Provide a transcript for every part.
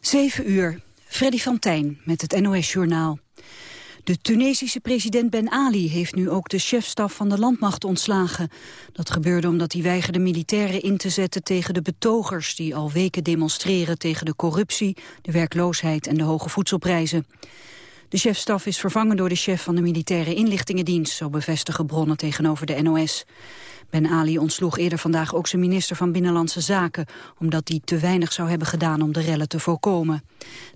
7 uur. Freddy van Tijn met het NOS-journaal. De Tunesische president Ben Ali heeft nu ook de chefstaf van de landmacht ontslagen. Dat gebeurde omdat hij weigerde militairen in te zetten tegen de betogers... die al weken demonstreren tegen de corruptie, de werkloosheid en de hoge voedselprijzen. De chefstaf is vervangen door de chef van de militaire inlichtingendienst... zo bevestigen bronnen tegenover de NOS. Ben Ali ontsloeg eerder vandaag ook zijn minister van Binnenlandse Zaken... omdat hij te weinig zou hebben gedaan om de rellen te voorkomen.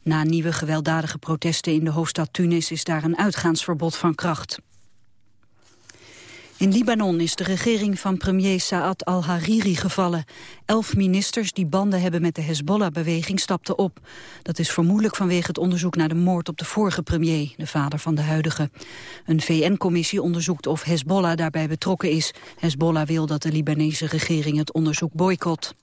Na nieuwe gewelddadige protesten in de hoofdstad Tunis... is daar een uitgaansverbod van kracht. In Libanon is de regering van premier Saad al-Hariri gevallen. Elf ministers die banden hebben met de Hezbollah-beweging stapten op. Dat is vermoedelijk vanwege het onderzoek naar de moord op de vorige premier, de vader van de huidige. Een VN-commissie onderzoekt of Hezbollah daarbij betrokken is. Hezbollah wil dat de Libanese regering het onderzoek boycott.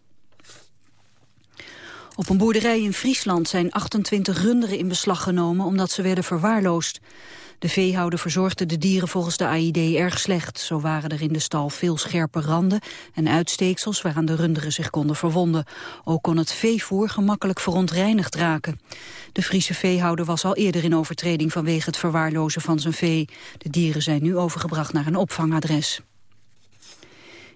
Op een boerderij in Friesland zijn 28 runderen in beslag genomen omdat ze werden verwaarloosd. De veehouder verzorgde de dieren volgens de AID erg slecht. Zo waren er in de stal veel scherpe randen en uitsteeksels waaraan de runderen zich konden verwonden. Ook kon het veevoer gemakkelijk verontreinigd raken. De Friese veehouder was al eerder in overtreding vanwege het verwaarlozen van zijn vee. De dieren zijn nu overgebracht naar een opvangadres.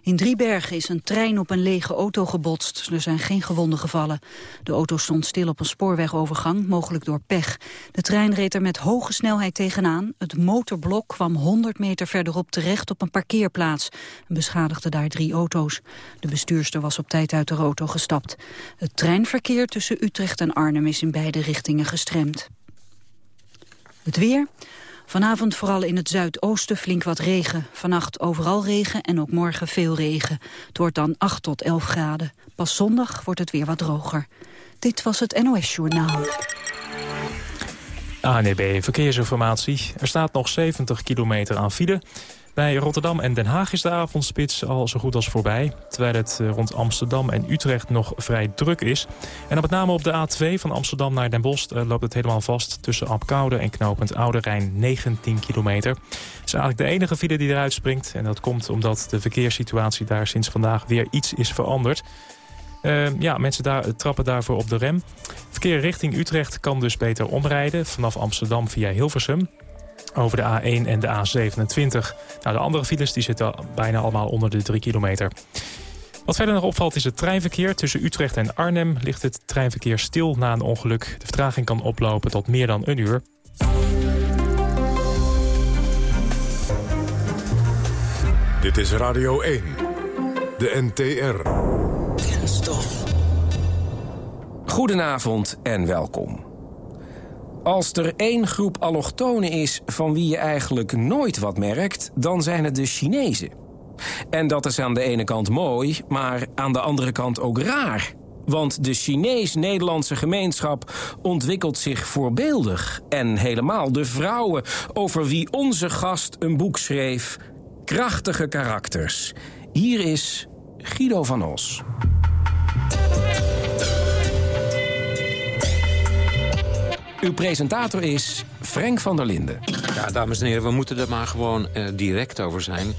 In Driebergen is een trein op een lege auto gebotst. Er zijn geen gewonden gevallen. De auto stond stil op een spoorwegovergang, mogelijk door pech. De trein reed er met hoge snelheid tegenaan. Het motorblok kwam 100 meter verderop terecht op een parkeerplaats. En beschadigde daar drie auto's. De bestuurster was op tijd uit de auto gestapt. Het treinverkeer tussen Utrecht en Arnhem is in beide richtingen gestremd. Het weer... Vanavond vooral in het zuidoosten flink wat regen. Vannacht overal regen en ook morgen veel regen. Het wordt dan 8 tot 11 graden. Pas zondag wordt het weer wat droger. Dit was het NOS Journaal. ANEB Verkeersinformatie. Er staat nog 70 kilometer aan file. Bij Rotterdam en Den Haag is de avondspits al zo goed als voorbij. Terwijl het eh, rond Amsterdam en Utrecht nog vrij druk is. En met name op de A2 van Amsterdam naar Den Bosch eh, loopt het helemaal vast... tussen Apkoude en knooppunt Oude Rijn 19 kilometer. Het is eigenlijk de enige file die eruit springt. En dat komt omdat de verkeerssituatie daar sinds vandaag weer iets is veranderd. Uh, ja, mensen daar, trappen daarvoor op de rem. Verkeer richting Utrecht kan dus beter omrijden... vanaf Amsterdam via Hilversum over de A1 en de A27. Nou, de andere files die zitten bijna allemaal onder de 3 kilometer. Wat verder nog opvalt is het treinverkeer. Tussen Utrecht en Arnhem ligt het treinverkeer stil na een ongeluk. De vertraging kan oplopen tot meer dan een uur. Dit is Radio 1, de NTR. Kenstof. Goedenavond en welkom. Als er één groep allochtonen is van wie je eigenlijk nooit wat merkt... dan zijn het de Chinezen. En dat is aan de ene kant mooi, maar aan de andere kant ook raar. Want de Chinees-Nederlandse gemeenschap ontwikkelt zich voorbeeldig. En helemaal de vrouwen over wie onze gast een boek schreef. Krachtige karakters. Hier is Guido van Os. Uw presentator is Frank van der Linden. Ja, dames en heren, we moeten er maar gewoon uh, direct over zijn.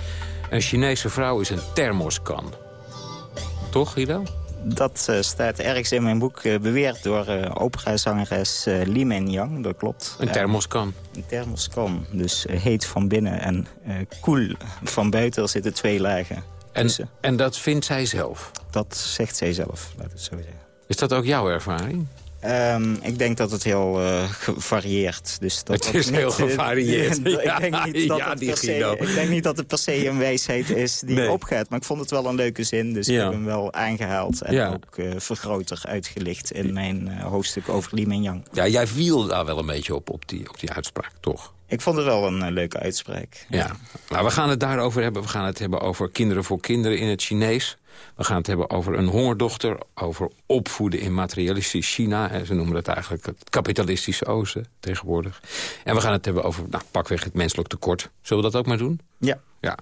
Een Chinese vrouw is een thermoskan. Toch, Guido? Dat uh, staat ergens in mijn boek uh, beweerd door uh, operazangeres Li Yang. Dat klopt. Een thermoskan. een thermoskan. Dus heet van binnen en koel van buiten. Er zitten twee lagen en, en dat vindt zij zelf? Dat zegt zij zelf, laat het zo zeggen. Is dat ook jouw ervaring? Um, ik denk dat het heel uh, gevarieerd. Dus dat het is heel gevarieerd. ik, denk niet dat het per se, ik denk niet dat het per se een wijsheid is die nee. opgaat. Maar ik vond het wel een leuke zin. Dus ja. ik heb hem wel aangehaald. En ja. ook uh, vergroter uitgelicht in mijn uh, hoofdstuk over Li Yang. Ja, jij viel daar wel een beetje op, op die, op die uitspraak, toch? Ik vond het wel een leuke uitspraak. Ja, nou, we gaan het daarover hebben. We gaan het hebben over kinderen voor kinderen in het Chinees. We gaan het hebben over een hongerdochter, over opvoeden in materialistisch China. Ze noemen dat eigenlijk het kapitalistische oosten tegenwoordig. En we gaan het hebben over, nou, pakweg het menselijk tekort. Zullen we dat ook maar doen? Ja. ja.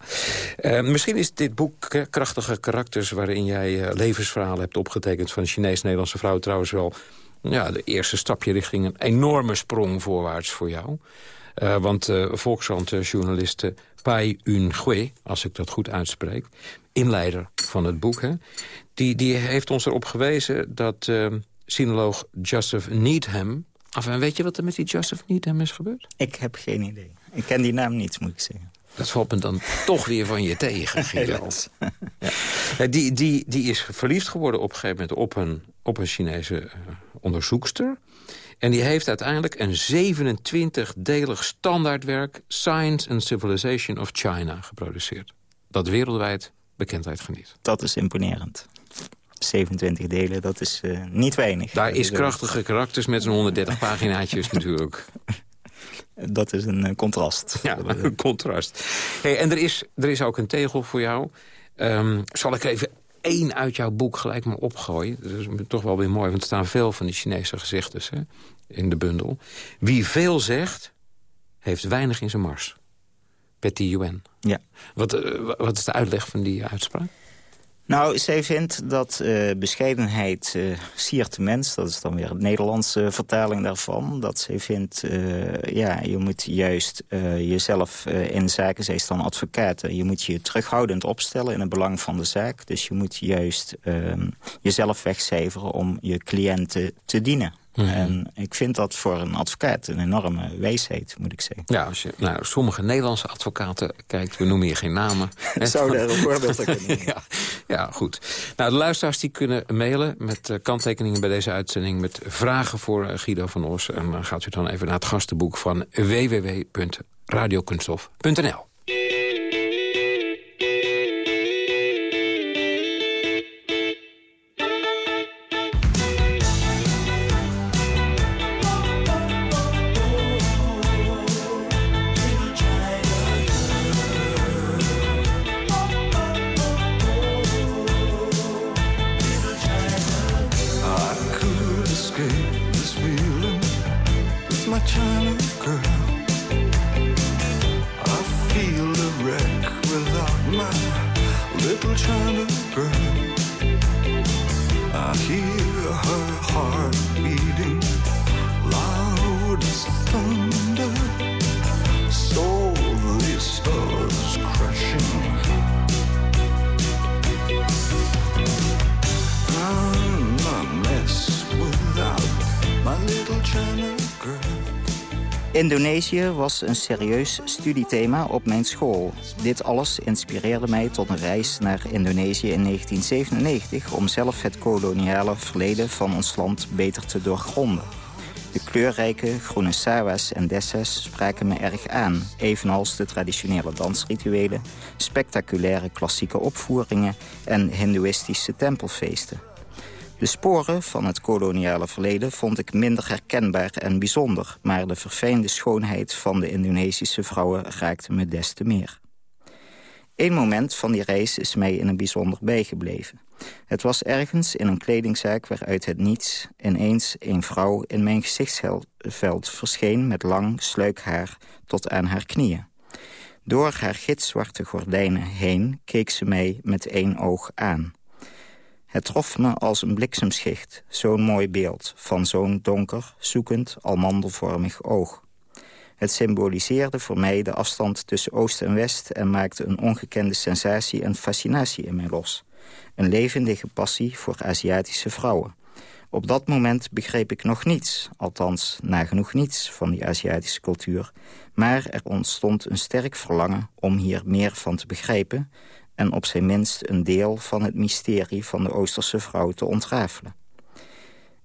Uh, misschien is dit boek Krachtige Karakters... waarin jij uh, levensverhalen hebt opgetekend van een Chinees-Nederlandse vrouw... trouwens wel ja, de eerste stapje richting een enorme sprong voorwaarts voor jou. Uh, want uh, Volkskrant-journaliste Pai Yun-Gue, als ik dat goed uitspreek... inleider van het boek, hè, die, die heeft ons erop gewezen dat uh, sinoloog Joseph Needham. Af en weet je wat er met die Joseph Needham is gebeurd? Ik heb geen idee. Ik ken die naam niet, moet ik zeggen. Dat valt me dan toch weer van je tegen, Guido. ja. die, die, die is verliefd geworden op een gegeven moment op een, op een Chinese uh, onderzoekster. En die heeft uiteindelijk een 27-delig standaardwerk... Science and Civilization of China geproduceerd. Dat wereldwijd bekendheid geniet. Dat is imponerend. 27 delen, dat is uh, niet weinig. Daar is krachtige karakters met zo'n 130 paginaatjes natuurlijk. Dat is een uh, contrast. Ja, een contrast. Hey, en er is, er is ook een tegel voor jou. Um, zal ik even één uit jouw boek gelijk maar opgooien? Dat is toch wel weer mooi, want er staan veel van die Chinese gezichten hè, in de bundel. Wie veel zegt, heeft weinig in zijn mars. Betty Yuen. Ja. Wat, uh, wat is de uitleg van die uitspraak? Nou, zij vindt dat uh, bescheidenheid uh, siert de mens. Dat is dan weer een Nederlandse vertaling daarvan. Dat zij vindt, uh, ja, je moet juist jezelf in zaken... zij is dan advocaat. Je moet je terughoudend opstellen in het belang van de zaak. Dus je moet juist ehm, jezelf wegcijferen om je cliënten te dienen. Mhm. En ik vind dat voor een advocaat een enorme wijsheid, moet ik zeggen. Ja, als je naar sommige Nederlandse advocaten kijkt, we noemen hier geen namen. Zou daar een voorbeeld kunnen ja, ja, goed. Nou, de luisteraars die kunnen mailen met uh, kanttekeningen bij deze uitzending... met vragen voor uh, Guido van Os. En dan gaat u dan even naar het gastenboek van www.radiokunststof.nl. Indonesië was een serieus studiethema op mijn school. Dit alles inspireerde mij tot een reis naar Indonesië in 1997... om zelf het koloniale verleden van ons land beter te doorgronden. De kleurrijke groene sawa's en dessas spraken me erg aan... evenals de traditionele dansrituelen... spectaculaire klassieke opvoeringen en hindoeïstische tempelfeesten. De sporen van het koloniale verleden vond ik minder herkenbaar en bijzonder... maar de verfijnde schoonheid van de Indonesische vrouwen raakte me des te meer. Eén moment van die reis is mij in een bijzonder bijgebleven. Het was ergens in een kledingzaak waaruit het niets... ineens een vrouw in mijn gezichtsveld verscheen... met lang sluikhaar tot aan haar knieën. Door haar gitzwarte gordijnen heen keek ze mij met één oog aan... Het trof me als een bliksemschicht, zo'n mooi beeld... van zo'n donker, zoekend, almandelvormig oog. Het symboliseerde voor mij de afstand tussen Oost en West... en maakte een ongekende sensatie en fascinatie in mij los. Een levendige passie voor Aziatische vrouwen. Op dat moment begreep ik nog niets, althans nagenoeg niets... van die Aziatische cultuur, maar er ontstond een sterk verlangen om hier meer van te begrijpen en op zijn minst een deel van het mysterie van de Oosterse vrouw te ontrafelen.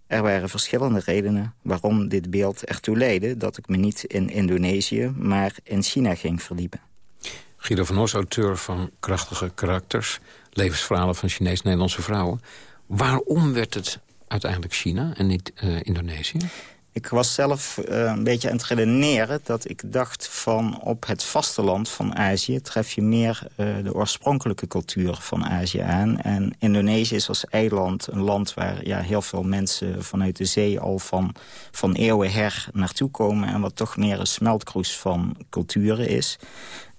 Er waren verschillende redenen waarom dit beeld ertoe leidde... dat ik me niet in Indonesië, maar in China ging verdiepen. Guido van Os, auteur van Krachtige Karakters... levensverhalen van Chinees-Nederlandse vrouwen. Waarom werd het uiteindelijk China en niet uh, Indonesië? Ik was zelf uh, een beetje aan het redeneren dat ik dacht van op het vasteland van Azië tref je meer uh, de oorspronkelijke cultuur van Azië aan. En Indonesië is als eiland een land waar ja, heel veel mensen vanuit de zee al van, van eeuwen her naartoe komen. En wat toch meer een smeltkroes van culturen is.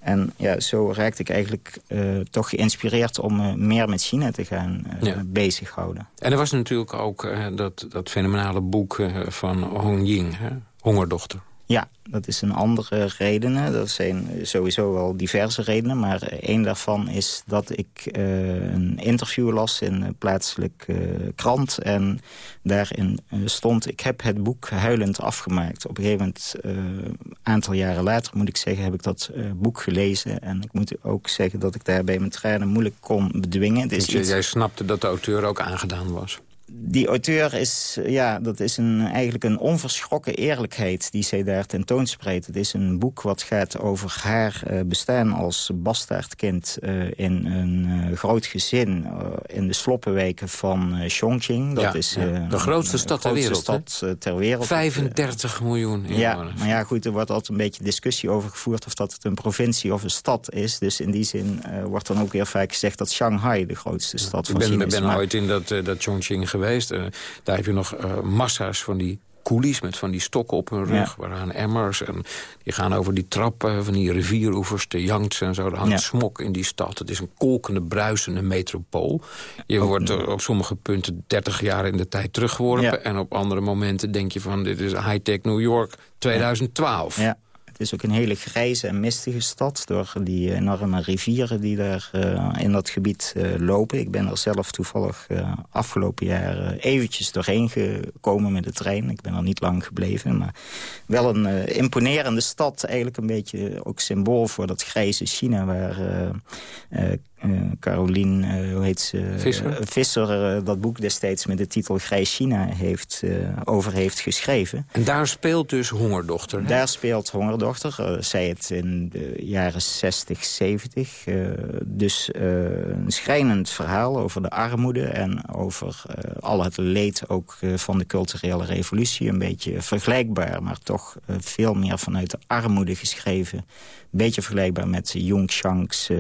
En ja, zo raakte ik eigenlijk uh, toch geïnspireerd om uh, meer met China te gaan uh, ja. bezighouden. En er was natuurlijk ook dat, dat fenomenale boek van Hong Ying, hè? Hongerdochter. Ja, dat is een andere redenen. Dat zijn sowieso wel diverse redenen. Maar één daarvan is dat ik uh, een interview las in een plaatselijke uh, krant. En daarin uh, stond, ik heb het boek huilend afgemaakt. Op een gegeven moment, een aantal jaren later moet ik zeggen, heb ik dat boek gelezen. En ik moet ook zeggen dat ik daarbij mijn tranen moeilijk kon bedwingen. Dus jij snapte dat de auteur ook aangedaan was? Die auteur is, ja, dat is een, eigenlijk een onverschrokken eerlijkheid die zij daar tentoonspreekt. Het is een boek wat gaat over haar uh, bestaan als bastaardkind uh, in een uh, groot gezin in de sloppenwijken van Chongqing. Dat ja, is ja. de grootste stad ter wereld. Stad, ter wereld. 35 miljoen Ja, maar ja, goed, er wordt altijd een beetje discussie over gevoerd of dat het een provincie of een stad is. Dus in die zin wordt dan ook weer vaak gezegd dat Shanghai de grootste stad van China is. Ik ben ooit in dat, dat Chongqing geweest. Uh, daar heb je nog uh, massa's van die koelies met van die stokken op hun rug. Ja. Waaraan emmers. En die gaan over die trappen van die rivieroevers, de Yangtze en zo. Er hangt ja. smok in die stad. Het is een kolkende, bruisende metropool. Je Ook wordt op sommige punten 30 jaar in de tijd teruggeworpen. Ja. En op andere momenten denk je van dit is high-tech New York 2012. Ja. Het is ook een hele grijze en mistige stad... door die enorme rivieren die daar uh, in dat gebied uh, lopen. Ik ben er zelf toevallig uh, afgelopen jaar eventjes doorheen gekomen met de trein. Ik ben er niet lang gebleven, maar wel een imponerende stad. Eigenlijk een beetje ook symbool voor dat grijze China... waar uh, Carolien, uh, hoe heet ze? Visser, Visser dat boek destijds met de titel Grijs China heeft, over heeft geschreven. En daar speelt dus Hongerdochter? Hè? Daar speelt Hongerdochter. zij het in de jaren 60, 70. dus een schrijnend verhaal over de armoede... en over al het leed ook van de culturele revolutie. Een beetje vergelijkbaar, maar toch veel meer vanuit de armoede geschreven beetje vergelijkbaar met Jung Shanks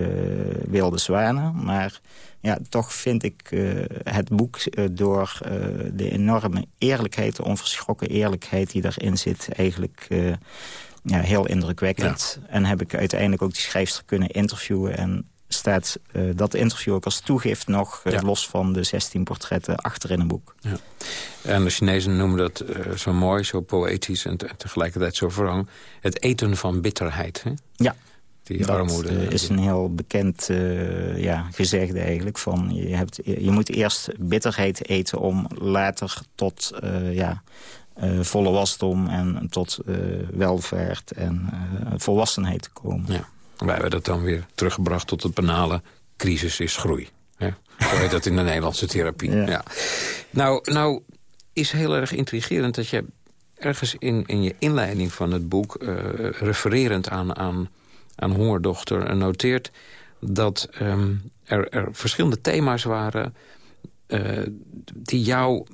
Wilde Zwanen. Maar ja, toch vind ik uh, het boek uh, door de enorme eerlijkheid... de onverschrokken eerlijkheid die daarin zit... eigenlijk ja, heel indrukwekkend. Ja. En heb ik uiteindelijk ook die schrijfster kunnen interviewen... en staat uh, dat interview ook als toegift nog uh, ja. los van de 16 portretten achter in een boek. Ja. En de Chinezen noemen dat uh, zo mooi, zo poëtisch en tegelijkertijd zo wrang. Het eten van bitterheid. Hè? Ja. Die dat armoede. is een heel bekend ja, gezegde eigenlijk. Van je, hebt, je moet eerst bitterheid eten om later tot ja, volle wasdom en tot welvaart en volwassenheid te komen. Ja. Wij hebben dat dan weer teruggebracht tot het banale crisis is groei. Hè? Zo heet dat in de Nederlandse therapie. Ja. Ja. Nou, nou is heel erg intrigerend dat je ergens in, in je inleiding van het boek... Uh, refererend aan, aan, aan Hongerdochter noteert... dat um, er, er, verschillende thema's waren uh, die jou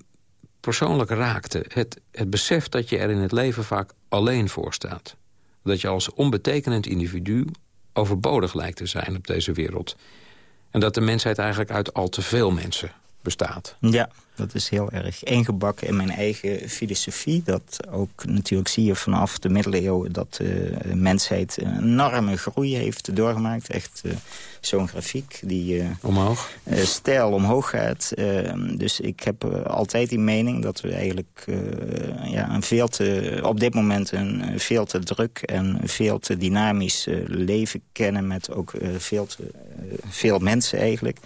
persoonlijk raakten. Het, het besef dat je er in het leven vaak alleen voor staat. Dat je als onbetekenend individu overbodig lijkt te zijn op deze wereld. En dat de mensheid eigenlijk uit al te veel mensen bestaat. Ja, dat is heel erg ingebakken in mijn eigen filosofie. Dat ook natuurlijk zie je vanaf de middeleeuwen... dat de mensheid een enorme groei heeft doorgemaakt. Echt uh, zo'n grafiek die uh, omhoog. Uh, stijl omhoog gaat. dus ik heb altijd die mening dat we eigenlijk ja, een veel te, op dit moment... een veel te druk en veel te dynamisch leven kennen... met ook veel, te, veel mensen eigenlijk...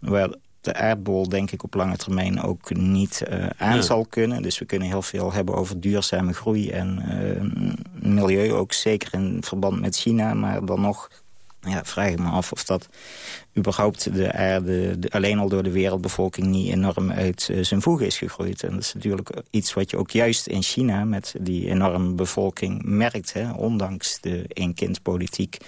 Waar de aardbol denk ik op lange termijn ook niet uh, aan ja. zal kunnen. Dus we kunnen heel veel hebben over duurzame groei en uh, milieu. Ook zeker in verband met China. Maar dan nog ja, vraag ik me af of dat überhaupt de aarde... De, alleen al door de wereldbevolking niet enorm uit uh, zijn voegen is gegroeid. En dat is natuurlijk iets wat je ook juist in China... met die enorme bevolking merkt, hè, ondanks de één-kind-politiek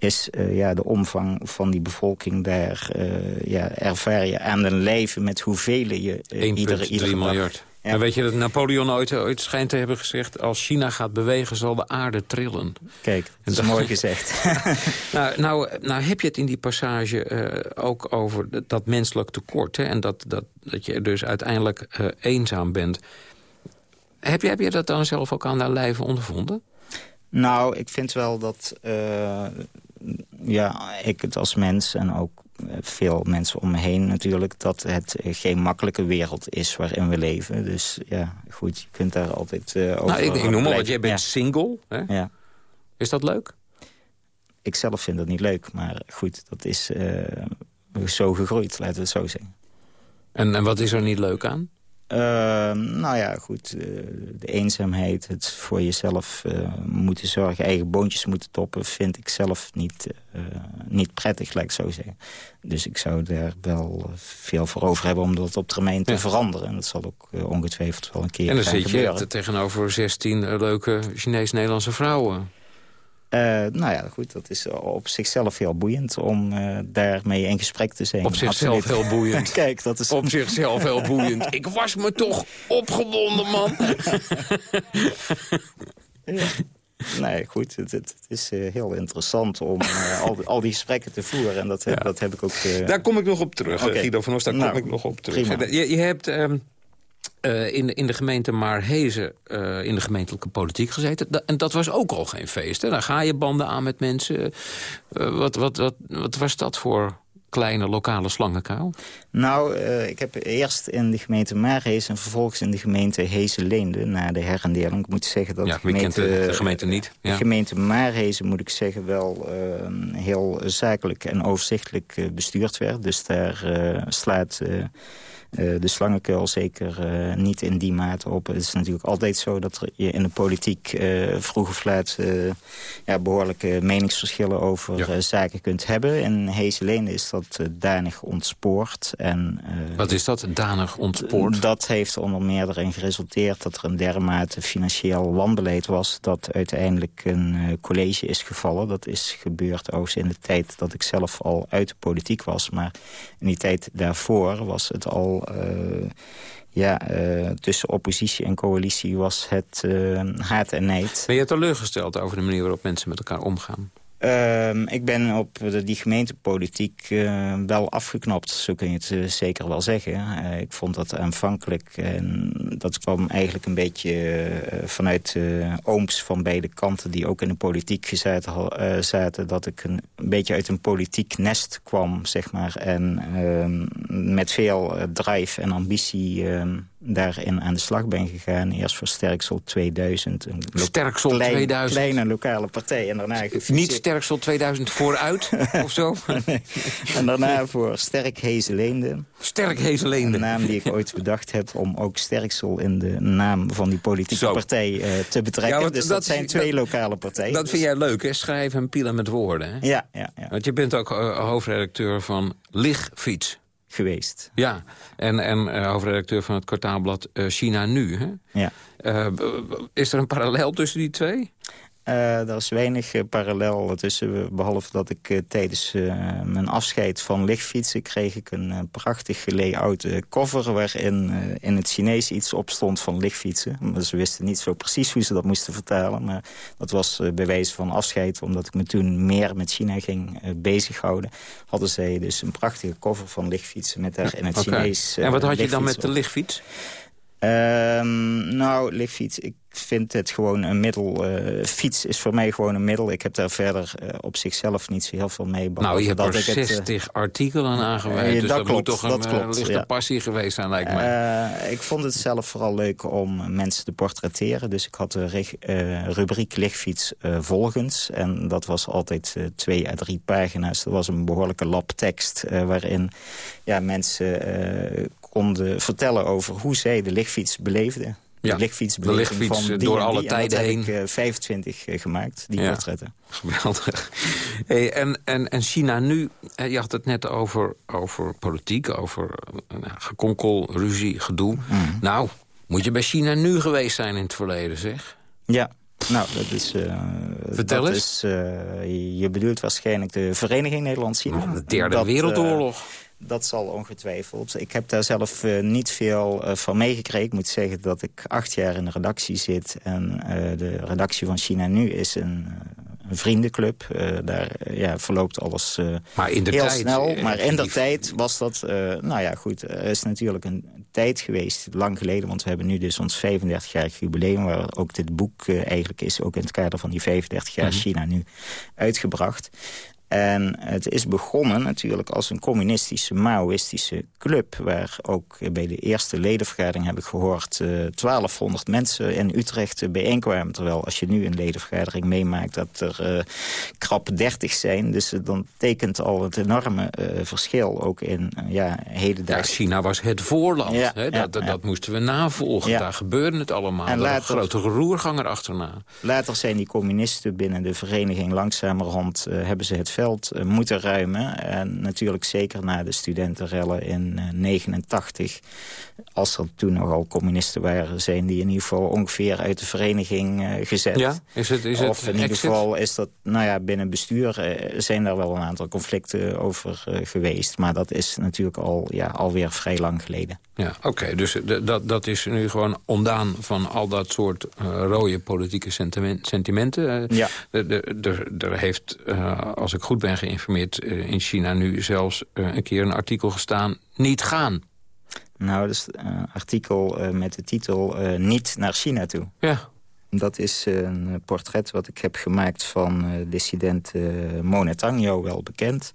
is uh, ja, de omvang van die bevolking daar uh, ja, ervaar je aan een leven met hoeveel je uh, iedere, iedere miljard. Ja. Maar weet je dat Napoleon ooit, ooit schijnt te hebben gezegd... als China gaat bewegen, zal de aarde trillen. Kijk, dat is mooi gezegd. nou, nou, nou heb je het in die passage uh, ook over dat menselijk tekort... Hè, en dat, dat, dat je dus uiteindelijk uh, eenzaam bent. Heb je, heb je dat dan zelf ook aan de lijve ondervonden? Nou, ik vind wel dat... Uh, ja, ik het als mens en ook veel mensen om me heen natuurlijk... dat het geen makkelijke wereld is waarin we leven. Dus ja, goed, je kunt daar altijd uh, over... Nou, ik, ik noem maar wat, jij bent single. Hè? Ja. Is dat leuk? Ik zelf vind dat niet leuk, maar goed, dat is zo gegroeid, laten we het zo zeggen. En, en wat is er niet leuk aan? Ehm, nou ja, goed. Uh, de eenzaamheid, het voor jezelf uh, moeten zorgen... eigen boontjes moeten toppen, vind ik zelf niet, uh, niet prettig, laat ik zo zeggen. Dus ik zou daar wel veel voor over hebben om dat op termijn te veranderen. En dat zal ook ongetwijfeld wel een keer En dan zit je tegenover 16 leuke Chinees-Nederlandse vrouwen. Uh, nou ja, goed, dat is op zichzelf heel boeiend om uh, daarmee in gesprek te zijn. Op zichzelf heel boeiend. Kijk, dat is... Op zichzelf heel boeiend. Ik was me toch opgewonden, man. ja. Nee, goed, het, het is uh, heel interessant om al, al, die gesprekken te voeren. En dat, ja. dat heb ik ook... Daar kom ik nog op terug, okay. Guido van Oost, daar nou, kom ik nog op terug. Je, je, hebt... Um, uh, in, in de gemeente Maarhezen uh, in de gemeentelijke politiek gezeten. Da en dat was ook al geen feest. Hè? Daar ga je banden aan met mensen. Uh, wat, wat, wat, wat was dat voor kleine lokale slangenkuil? Nou, ik heb eerst in de gemeente Maarhezen... en vervolgens in de gemeente Hezen-Leende... na de herindeling. Ik moet zeggen dat ja, de gemeente... De, de, gemeente niet. Ja. De gemeente Maarhezen, moet ik zeggen, wel heel zakelijk en overzichtelijk bestuurd werd. Dus daar slaat... Uh, de slangenkuil zeker uh, niet in die mate op. Het is natuurlijk altijd zo dat je in de politiek uh, vroeg of laat... ja, behoorlijke meningsverschillen over ja. zaken kunt hebben. In Heeseleen is dat danig ontspoord. En, Wat is dat, danig ontspoord? Dat heeft onder meer erin geresulteerd dat er een dermate financieel wanbeleid was... dat uiteindelijk een college is gevallen. Dat is gebeurd ook in de tijd dat ik zelf al uit de politiek was. Maar in die tijd daarvoor was het al uh, ja, uh, tussen oppositie en coalitie was het uh, haat en nijd. Ben je teleurgesteld over de manier waarop mensen met elkaar omgaan? Uh, ik ben op de, die gemeentepolitiek uh, wel afgeknapt, zo kun je het uh, zeker wel zeggen. Uh, ik vond dat aanvankelijk, en dat kwam eigenlijk een beetje vanuit ooms van beide kanten... die ook in de politiek gezeten, zaten, dat ik een, een, beetje uit een politiek nest kwam, zeg maar. En ehm, met veel drive en ambitie ehm, daarin aan de slag ben gegaan. Eerst voor Sterksel 2000. Een Sterksel klein, 2000? Kleine lokale partij. En daarna Niet Sterksel 2000 vooruit of zo? nee. En daarna voor Sterk Hezeleende. Sterk Hezeleende. Een naam die ik ooit bedacht heb om ook Sterksel in de naam van die politieke zo. partij uh, te betrekken. Ja, dus dat, dat, zijn twee dat, lokale partijen. Dat vind jij leuk, hè? Schrijven en pielen met woorden, hè? Ja, ja, ja. Want je bent ook uh, hoofdredacteur van Lichtfiets geweest. Ja, en, en uh, hoofdredacteur van het kwartaalblad uh, China Nu. Hè? Ja. Uh, is er een parallel tussen die twee? Uh, er is weinig uh, parallel tussen, behalve dat ik uh, tijdens mijn afscheid van lichtfietsen... kreeg ik een prachtig layout cover waarin in het Chinees iets op stond van lichtfietsen. Ze wisten niet zo precies hoe ze dat moesten vertalen. Maar dat was bij wijze van afscheid, omdat ik me toen meer met China ging bezighouden. Hadden zij dus een prachtige cover van lichtfietsen met daar in het okay. Chinees... en wat had je dan met de lichtfiets? Um, nou, lichtfiets, ik vind het gewoon een middel. Uh, fiets is voor mij gewoon een middel. Ik heb daar verder uh, op zichzelf niet zo heel veel mee. Nou, je hebt er 60 het, uh, artikelen aangeweid. Uh, dus dat, dat moet toch een klopt, lichte ja. passie geweest zijn, lijkt mij. ik vond het zelf vooral leuk om mensen te portretteren. Dus ik had de rubriek lichtfiets volgens. En dat was altijd twee à drie pagina's. Er was een behoorlijke lab tekst waarin ja, mensen konden vertellen over hoe zij de lichtfiets beleefden. Ja, de lichtfiets, de lichtfiets van door alle tijden heen. heb ik uh, 25 uh, gemaakt, die ja, portretten. Geweldig. Hey, en, en, en China nu, je had het net over, over politiek, over nou, gekonkel, ruzie, gedoe. Mm. Nou, moet je bij China nu geweest zijn in het verleden, zeg? Ja, nou, dat is... Uh, Vertel dat eens. Is, uh, je bedoelt waarschijnlijk de Vereniging Nederland-China. De derde dat, Wereldoorlog. Dat zal ongetwijfeld. Ik heb daar zelf uh, niet veel uh, van meegekregen. Ik moet zeggen dat ik acht jaar in de redactie zit. En uh, de redactie van China Nu is een, een vriendenclub. daar ja, verloopt alles maar in de heel tijd, snel. Maar in de tijd was dat... nou ja, goed, er is natuurlijk een tijd geweest, lang geleden. Want we hebben nu dus ons 35-jarig jubileum... waar ook dit boek eigenlijk is, ook in het kader van die 35 jaar mm -hmm. China Nu, uitgebracht. En het is begonnen natuurlijk als een communistische, Maoïstische club... waar ook bij de eerste ledenvergadering heb ik gehoord... 1200 eh, mensen in Utrecht bijeenkwamen. Terwijl als je nu een ledenvergadering meemaakt dat er uh, krap 30 zijn. Dus dan tekent al het enorme uh, verschil ook in uh, ja, hedendaagse... Ja, China was het voorland. Ja, hè? Dat, dat, dat, moesten we navolgen. Daar gebeurde het allemaal. En later, een grote roerganger achterna. Later zijn die communisten binnen de vereniging langzamerhand... hebben ze het uh, moeten ruimen. En natuurlijk zeker na de studentenrellen in 89. Als er toen nogal communisten waren, zijn die in ieder geval ongeveer uit de vereniging uh, gezet. Ja, is het, is of in ieder geval is dat, nou ja, binnen bestuur zijn daar wel een aantal conflicten over geweest. Maar dat is natuurlijk al, ja, alweer vrij lang geleden. Ja, oké. dus dat, dat is nu gewoon ondaan van al dat soort rode politieke sentimenten. ja. Er heeft, als ik goed ben geïnformeerd in China nu zelfs een keer een artikel gestaan... niet gaan. Nou, dat is een artikel uh, met de titel uh, Niet naar China toe. Ja. Dat is een portret wat ik heb gemaakt van uh, dissident Mona Tangyo, wel bekend.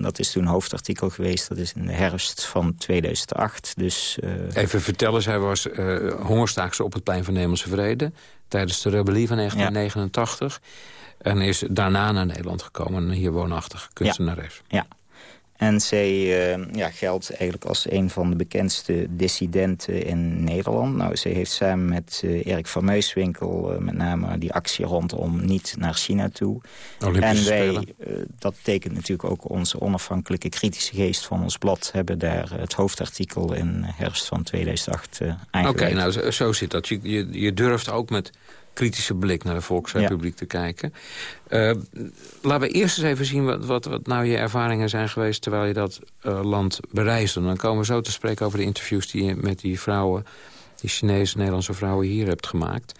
dat is toen hoofdartikel geweest. Dat is in de herfst van 2008. Dus, Even vertellen, zij was hongerstaakse op het plein van Nederlandse Vrede... tijdens de rebellie van 1989. En is daarna naar Nederland gekomen en hier woonachtig kunstenares. Ja, ja. En zij uh, ja, geldt eigenlijk als een van de bekendste dissidenten in Nederland. Nou, zij heeft samen met uh, Erik van Meuswinkel uh, met name die actie rondom niet naar China toe. Olympische en wij, dat tekent natuurlijk ook onze onafhankelijke kritische geest van ons blad... hebben daar het hoofdartikel in herfst van 2008 uh, Oké, nou zo, zo, zit dat. Je, je, je durft ook met kritische blik naar de Volksrepubliek te kijken. Uh, laten we eerst eens even zien wat, wat, wat, nou je ervaringen zijn geweest... terwijl je dat uh, land bereisde. Dan komen we zo te spreken over de interviews die je met die vrouwen... die Chinese, Nederlandse vrouwen hier hebt gemaakt.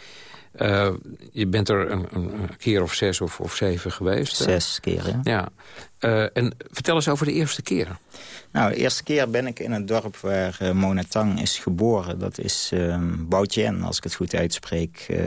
Uh, je bent er een, een, keer of zes of, of zeven geweest. Zes keer, ja. Ja. en vertel eens over de eerste keer. Nou, de eerste keer ben ik in het dorp waar uh, Mona Tang is geboren. Dat is uh, Bautien, als ik het goed uitspreek. Uh,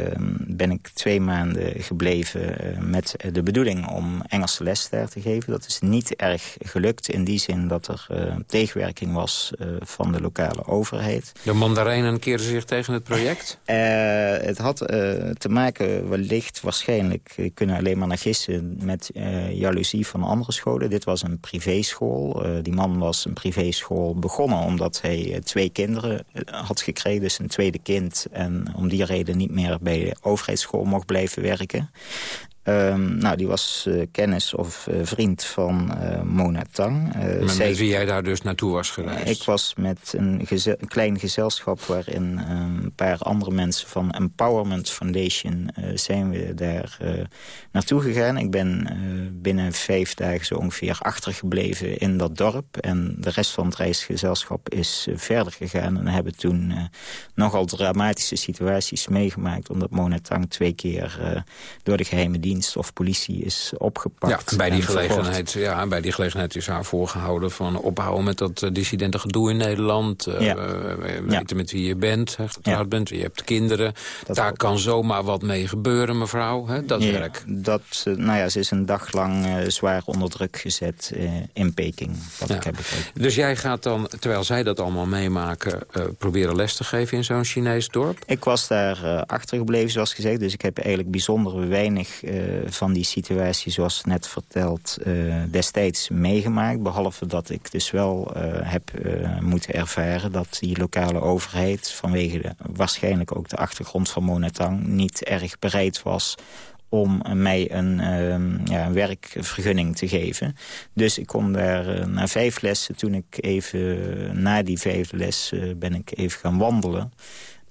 ben ik twee maanden gebleven uh, met de bedoeling om Engelse les daar te geven. Dat is niet erg gelukt in die zin dat er tegenwerking was van de lokale overheid. De mandarijnen keerden zich tegen het project? het had te maken wellicht waarschijnlijk, kunnen alleen maar naar gissen... met jaloezie van andere Dit was een privéschool. die man was was een privéschool begonnen... omdat hij eh, twee kinderen eh, had gekregen, dus een tweede kind... en om die reden niet meer bij de overheidsschool mocht blijven werken. Um, nou, die was uh, kennis of uh, vriend van uh, Mona Tang. maar zij... met wie jij daar dus naartoe was geweest? Ik was met een, een klein gezelschap waarin een paar andere mensen van Empowerment Foundation zijn we daar naartoe gegaan. Ik ben binnen vijf dagen zo ongeveer achtergebleven in dat dorp. En de rest van het reisgezelschap is verder gegaan. En hebben toen nogal dramatische situaties meegemaakt. Omdat Mona Tang twee keer door de geheime dienst of politie is opgepakt. Ja, bij die, gelegenheid, ja, bij die gelegenheid is haar voorgehouden van ophouden met dat uh, dissidente gedoe in Nederland. Uh, ja. we weten met wie je bent, getrouwd bent, je hebt kinderen. Daar kan zomaar wat mee gebeuren, mevrouw, hè, dat werk. Dat, uh, nou ja, ze is een dag lang zwaar onder druk gezet in Peking. Wat ik heb dus jij gaat dan, terwijl zij dat allemaal meemaken, proberen les te geven in zo'n Chinees dorp? Ik was daar achtergebleven, zoals gezegd. Dus ik heb eigenlijk bijzonder weinig eh, van die situatie, zoals net verteld, uh, destijds meegemaakt. Behalve dat ik dus wel uh, heb moeten ervaren dat die lokale overheid... vanwege de, waarschijnlijk ook de achtergrond van Monatang... niet erg bereid was om mij een, ja, een werkvergunning te geven. Dus ik kom daar na vijf lessen. Toen ik even, na die vijf les, ben ik even gaan wandelen.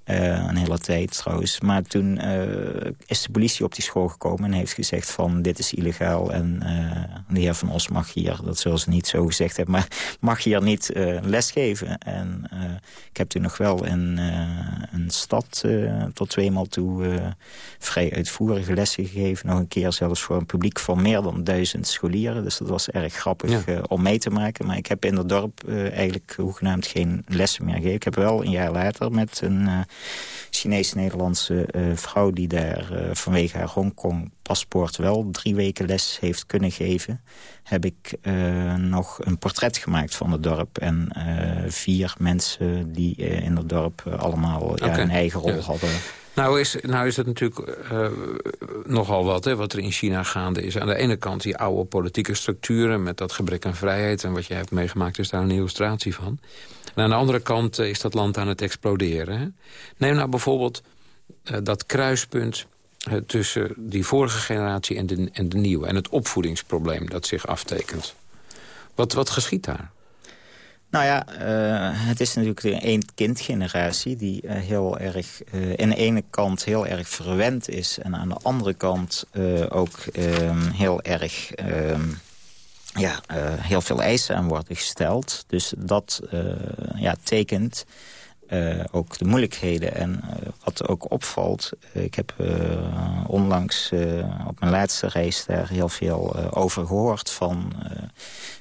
Uh, een hele tijd trouwens. Maar toen uh, is de politie op die school gekomen en heeft gezegd van dit is illegaal. En uh, de heer Van Os mag hier, dat zullen ze niet zo gezegd hebben, maar mag hier niet lesgeven. En ik heb toen nog wel in een stad tot tweemaal toe vrij uitvoerige lessen gegeven. Nog een keer zelfs voor een publiek van meer dan duizend scholieren. Dus dat was erg grappig om mee te maken. Maar ik heb in het dorp eigenlijk hoegenaamd geen lessen meer gegeven. Ik heb wel een jaar later met een Chinese-Nederlandse vrouw... die daar vanwege haar Hongkong-paspoort wel drie weken les heeft kunnen geven... heb ik nog een portret gemaakt van het dorp. En vier mensen die in het dorp allemaal ja, een eigen rol hadden. Nou is, nou is het natuurlijk uh, nogal wat, hè, wat er in China gaande is. Aan de ene kant die oude politieke structuren... met dat gebrek aan vrijheid. En wat je hebt meegemaakt is daar een illustratie van. En aan de andere kant uh, is dat land aan het exploderen. Hè. Neem nou bijvoorbeeld uh, dat kruispunt tussen die vorige generatie en de, en de nieuwe. En het opvoedingsprobleem dat zich aftekent. Wat, wat geschiet daar? Nou ja, uh, het is natuurlijk de één-kind-generatie... die uh, heel erg, uh, in de ene kant heel erg verwend is... en aan de andere kant ook ehm, heel erg... Ehm, ja, heel veel eisen aan worden gesteld. Dus dat ja, tekent ook de moeilijkheden. En uh, wat ook opvalt, uh, ik heb onlangs op mijn laatste reis daar heel veel over gehoord van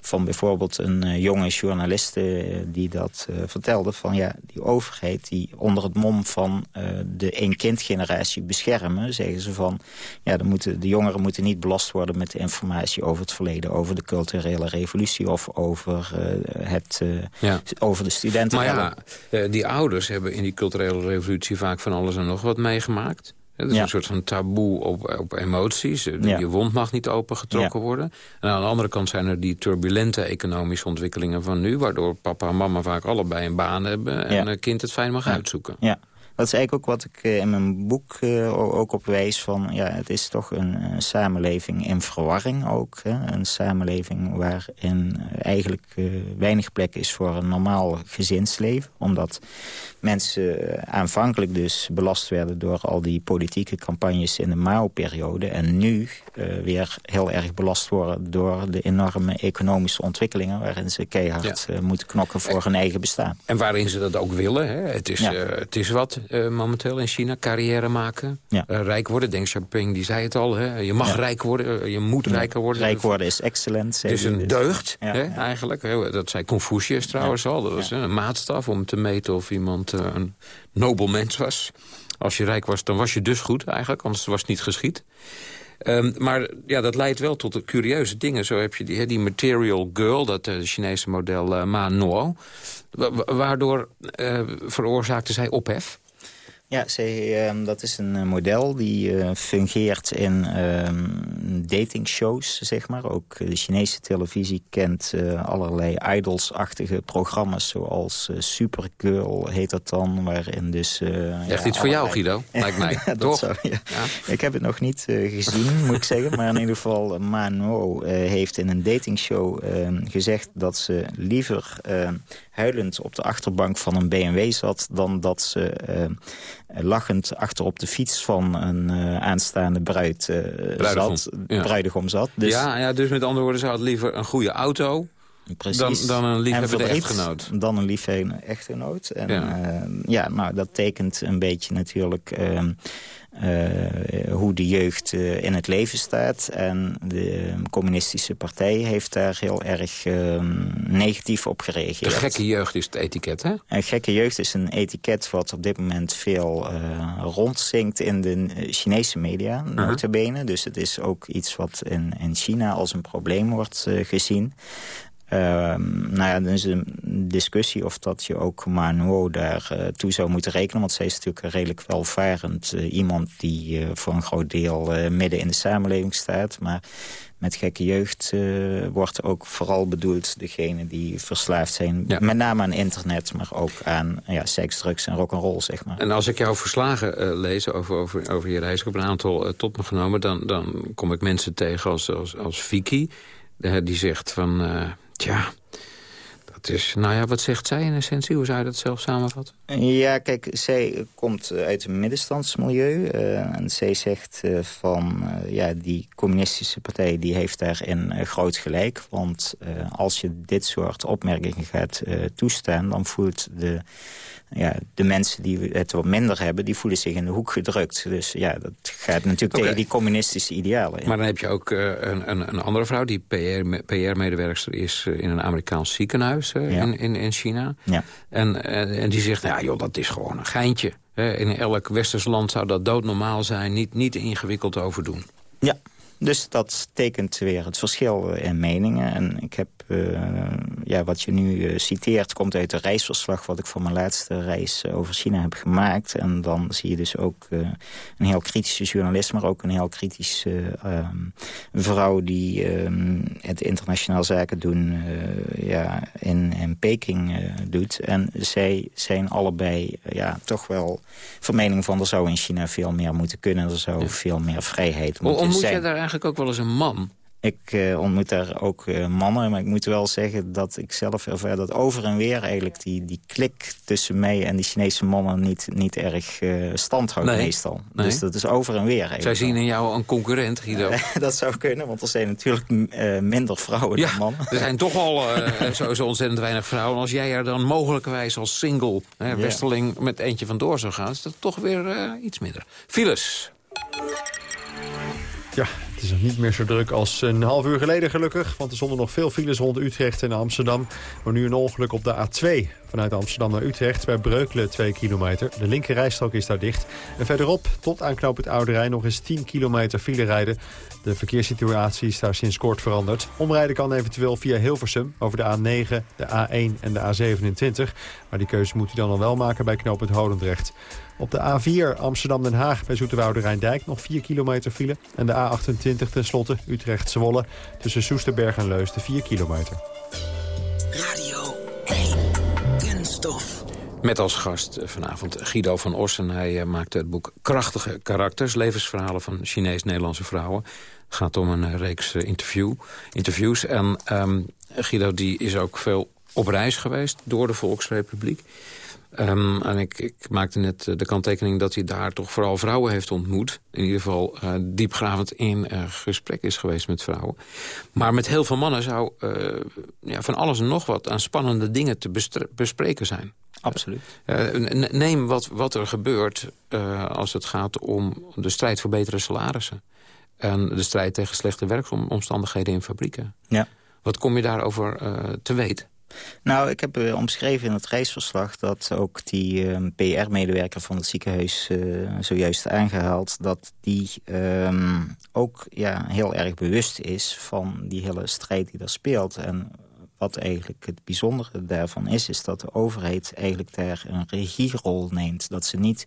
van bijvoorbeeld een jonge journaliste die dat vertelde. Van ja, die overheid die onder het mom van de één-kind-generatie beschermen... zeggen ze van, ja, de, moeten, de jongeren moeten niet belast worden met informatie over het verleden. Over de culturele revolutie of over, het, ja. over de studenten. Maar ja, die ouders hebben in die culturele revolutie vaak van alles en nog wat meegemaakt. Het is een soort van taboe op, op emoties. Je wond mag niet opengetrokken worden. En aan de andere kant zijn er die turbulente economische ontwikkelingen van nu... waardoor papa en mama vaak allebei een baan hebben... en een kind het fijn mag uitzoeken. Ja. Dat is eigenlijk ook wat ik eh, in mijn boek uh, ook op wijs van... ja, het is toch een, samenleving in verwarring ook. Hè? Een samenleving waarin eigenlijk weinig plek is voor een normaal gezinsleven. Omdat mensen aanvankelijk dus belast werden door al die politieke campagnes in de Mao-periode. En nu weer heel erg belast worden door de enorme economische ontwikkelingen... waarin ze keihard ja. moeten knokken voor hun eigen bestaan. En waarin ze dat ook willen. Hè? Het, is, ja. uh, het is wat momenteel in China, carrière maken, ja. rijk worden. Deng Xiaoping die zei het al, hè? je mag rijk worden, je moet rijker worden. Rijk worden is excellent. Het is een deugd, hè, eigenlijk. Dat zei Confucius trouwens al. Dat was een maatstaf om te meten of iemand een nobel mens was. Als je rijk was, dan was je dus goed eigenlijk, anders was het niet geschied. Um, maar ja, dat leidt wel tot curieuze dingen. Zo heb je die, die Material Girl, dat uh, Chinese model uh, Ma Nuo. Waardoor uh, veroorzaakte zij ophef. Ja, uh, dat is een model die uh, fungeert in uh, datingshows, zeg maar. Ook de Chinese televisie kent uh, allerlei idols-achtige programma's... zoals Supergirl heet dat dan, waarin dus... Echt ja, iets voor jou, Guido, lijkt mij. ja, Toch? Zou, ja. Ik heb het nog niet gezien, moet ik zeggen. Maar in ieder geval, Mano heeft in een datingshow ehm, gezegd... dat ze liever ehm, huilend op de achterbank van een BMW zat... dan dat ze uh, lachend achter op de fiets van een uh, aanstaande bruid uh, bruidegom. zat. Ja. Bruidegom zat. Dus... Ja, ja, dus met andere woorden, ze had liever een goede auto... Precies. Dan, dan een liefhebbende echtgenoot. Dan een liefhebbende echtgenoot. En ja. ja, nou, dat tekent een beetje natuurlijk... Ehm, uh, hoe de jeugd uh, in het leven staat. En de communistische partij heeft daar heel erg uh, negatief op gereageerd. De gekke jeugd is het etiket, hè? Een gekke jeugd is een etiket wat op dit moment veel rondzinkt in de Chinese media, -huh. notabene. Dus het is ook iets wat in, in China als een probleem wordt gezien. Uh, nou ja, dan is een discussie of dat je ook Mano daar uh, toe zou moeten rekenen. Want zij is natuurlijk een redelijk welvarend uh, iemand die uh, voor een groot deel midden in de samenleving staat. Maar met gekke jeugd wordt ook vooral bedoeld degene die verslaafd zijn. Ja. Met name aan internet, maar ook aan ja, seks, drugs en rock'n'roll, zeg maar. En als ik jouw verslagen lees over, over, over je reis, ik heb een aantal tot me genomen... dan, dan kom ik mensen tegen als, als, als Vicky, die zegt van Tja, dat is... Nou ja, wat zegt zij in essentie? Hoe zou je dat zelf samenvatten? Ja, kijk, zij komt uit een middenstandsmilieu. Uh, en zij zegt uh, van... Uh, ja, die communistische partij die heeft daarin groot gelijk. Want als je dit soort opmerkingen gaat toestaan... dan voelt de ja, de mensen die het wat minder hebben, die voelen zich in de hoek gedrukt. Dus ja, dat gaat natuurlijk okay. tegen die communistische idealen. Maar dan heb je ook uh, een, een, een, andere vrouw die PR-medewerkster PR is uh, in een Amerikaans ziekenhuis. Chinese in, in, in China. Ja. En, en die zegt, nou ja, joh, dat is gewoon een geintje. In elk westers land zou dat doodnormaal zijn. Niet, niet ingewikkeld over doen. Ja, dus dat tekent weer het verschil in meningen. En ik heb, uh, ja, wat je nu uh, citeert, komt uit een reisverslag... wat ik voor mijn laatste reis over China heb gemaakt. En dan zie je dus ook een heel kritische journalist... maar ook een heel kritische vrouw die ehm, het internationaal zaken doen... ja, in, in Peking doet. En zij zijn allebei ja, toch wel van mening van... er zou in China veel meer moeten kunnen. Er zou veel meer vrijheid moeten zijn. je daar eigenlijk ook wel eens een man? Ik uh, ontmoet daar ook uh, mannen, maar ik moet wel zeggen dat ik zelf ervaar dat over en weer eigenlijk die, die klik tussen mij en die Chinese mannen niet, niet erg uh, stand houdt nee. meestal. Nee. Dus dat is over en weer Zij zien in jou een concurrent, Guido. dat zou kunnen, want er zijn natuurlijk minder vrouwen ja, dan mannen. er zijn toch al zo, zo ontzettend weinig vrouwen. Als jij er dan mogelijkerwijs als single, hè, met eentje vandoor zou gaan... is dat toch weer iets minder. Files. Ja, het is nog niet meer zo druk als een half uur geleden gelukkig. Want er stonden nog veel files rond Utrecht en Amsterdam. Maar nu een ongeluk op de A2 vanuit Amsterdam naar Utrecht. Bij Breukelen 2 kilometer. De linker rijstrook is daar dicht. En verderop, tot aan knoop het Oude Rijn, nog eens 10 kilometer file rijden. De verkeerssituatie is daar sinds kort veranderd. Omrijden kan eventueel via Hilversum over de A9, de A1 en de A27. Maar die keuze moet u dan al wel maken bij knoop het Holendrecht. Op de A4 Amsterdam-Den Haag bij Zoeterwoude Rijndijk nog 4 kilometer file. En de A28 tenslotte Utrecht-Zwolle tussen Soesterberg en Leusden 4 kilometer. Radio 1. Kunststof. Met als gast eh, vanavond Guido van Orsen. Hij uh, maakte het boek Krachtige Karakters. Levensverhalen van Chinees-Nederlandse vrouwen. Het gaat om een uh, reeks interview, interviews. En um, Guido die is ook veel op reis geweest door de Volksrepubliek. Um, en ik, ik, maakte net de kanttekening dat hij daar toch vooral vrouwen heeft ontmoet. In ieder geval uh, diepgravend in uh, gesprek is geweest met vrouwen. Maar met heel veel mannen zou uh, ja, van alles en nog wat aan spannende dingen te bespreken zijn. Absoluut. neem wat, wat er gebeurt als het gaat om de strijd voor betere salarissen. En de strijd tegen slechte werkomstandigheden in fabrieken. Ja. Wat kom je daarover te weten? Nou, ik heb uh, omschreven in het reisverslag dat ook die uh, PR-medewerker van het ziekenhuis uh, zojuist aangehaald... dat die um, ook ja, heel erg bewust is van die hele strijd die daar speelt. En wat eigenlijk het bijzondere daarvan is, is dat de overheid eigenlijk daar een regierol neemt. Dat ze niet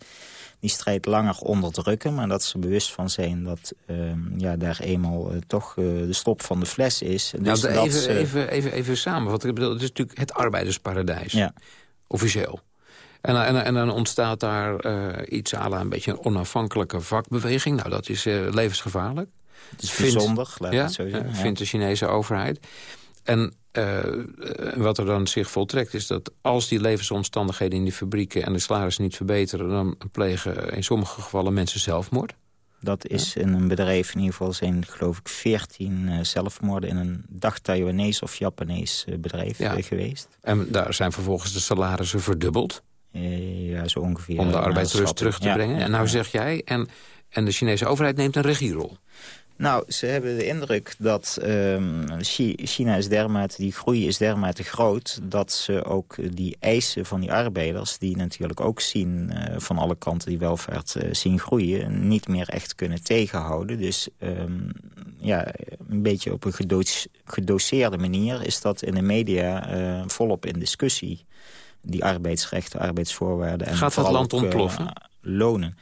die strijd langer onderdrukken, maar dat ze bewust van zijn dat um, ja, daar eenmaal uh, toch uh, de stop van de fles is. Dus nou, dat even, ze... even, even, even ik bedoel, het is natuurlijk het arbeidersparadijs, ja. officieel. En, en, en, dan ontstaat daar uh, iets aan een beetje een onafhankelijke vakbeweging. Nou, dat is levensgevaarlijk. Het is bijzonder, laat ja, het zo zeggen. vindt de Chinese overheid. En uh, wat er dan zich voltrekt is dat als die levensomstandigheden in die fabrieken... en de salarissen niet verbeteren... dan plegen in sommige gevallen mensen zelfmoord. Dat is ja. in een bedrijf in ieder geval zijn geloof ik 14 uh, zelfmoorden... in een dag Taiwanese of Japanees uh, bedrijf ja. geweest. En daar zijn vervolgens de salarissen verdubbeld. ja, zo ongeveer. Om de arbeidsrust terug te ja. brengen. En nou zeg jij, en, en de Chinese overheid neemt een regierol. Nou, ze hebben de indruk dat um, China is dermate, die groei is dermate groot... dat ze ook die eisen van die arbeiders, die natuurlijk ook zien uh, van alle kanten die welvaart uh, zien groeien... niet meer echt kunnen tegenhouden. Dus um, ja, een beetje op een gedoseerde manier is dat in de media uh, volop in discussie. Die arbeidsrechten, arbeidsvoorwaarden en Gaat dat land ontploffen? lonen.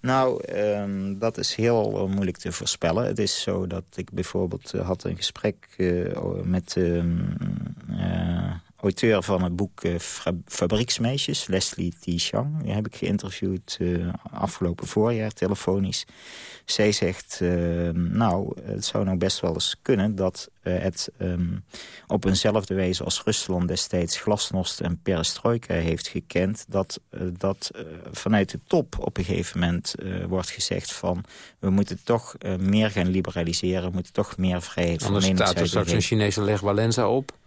Nou, um, dat is heel uh, moeilijk te voorspellen. Het is zo dat ik bijvoorbeeld uh, had een gesprek uh, met um, auteur van het boek Fabrieksmeisjes, Leslie T. Chang. Die heb ik geïnterviewd afgelopen voorjaar, telefonisch. Zij zegt, nou, het zou nou best wel eens kunnen dat het um, op eenzelfde wijze als Rusland destijds glasnost en perestroika heeft gekend... dat, dat vanuit de top op een gegeven moment wordt gezegd van... we moeten toch meer gaan liberaliseren, we moeten toch meer vrijheid Anders staat er straks een Chinese leg Walenza op.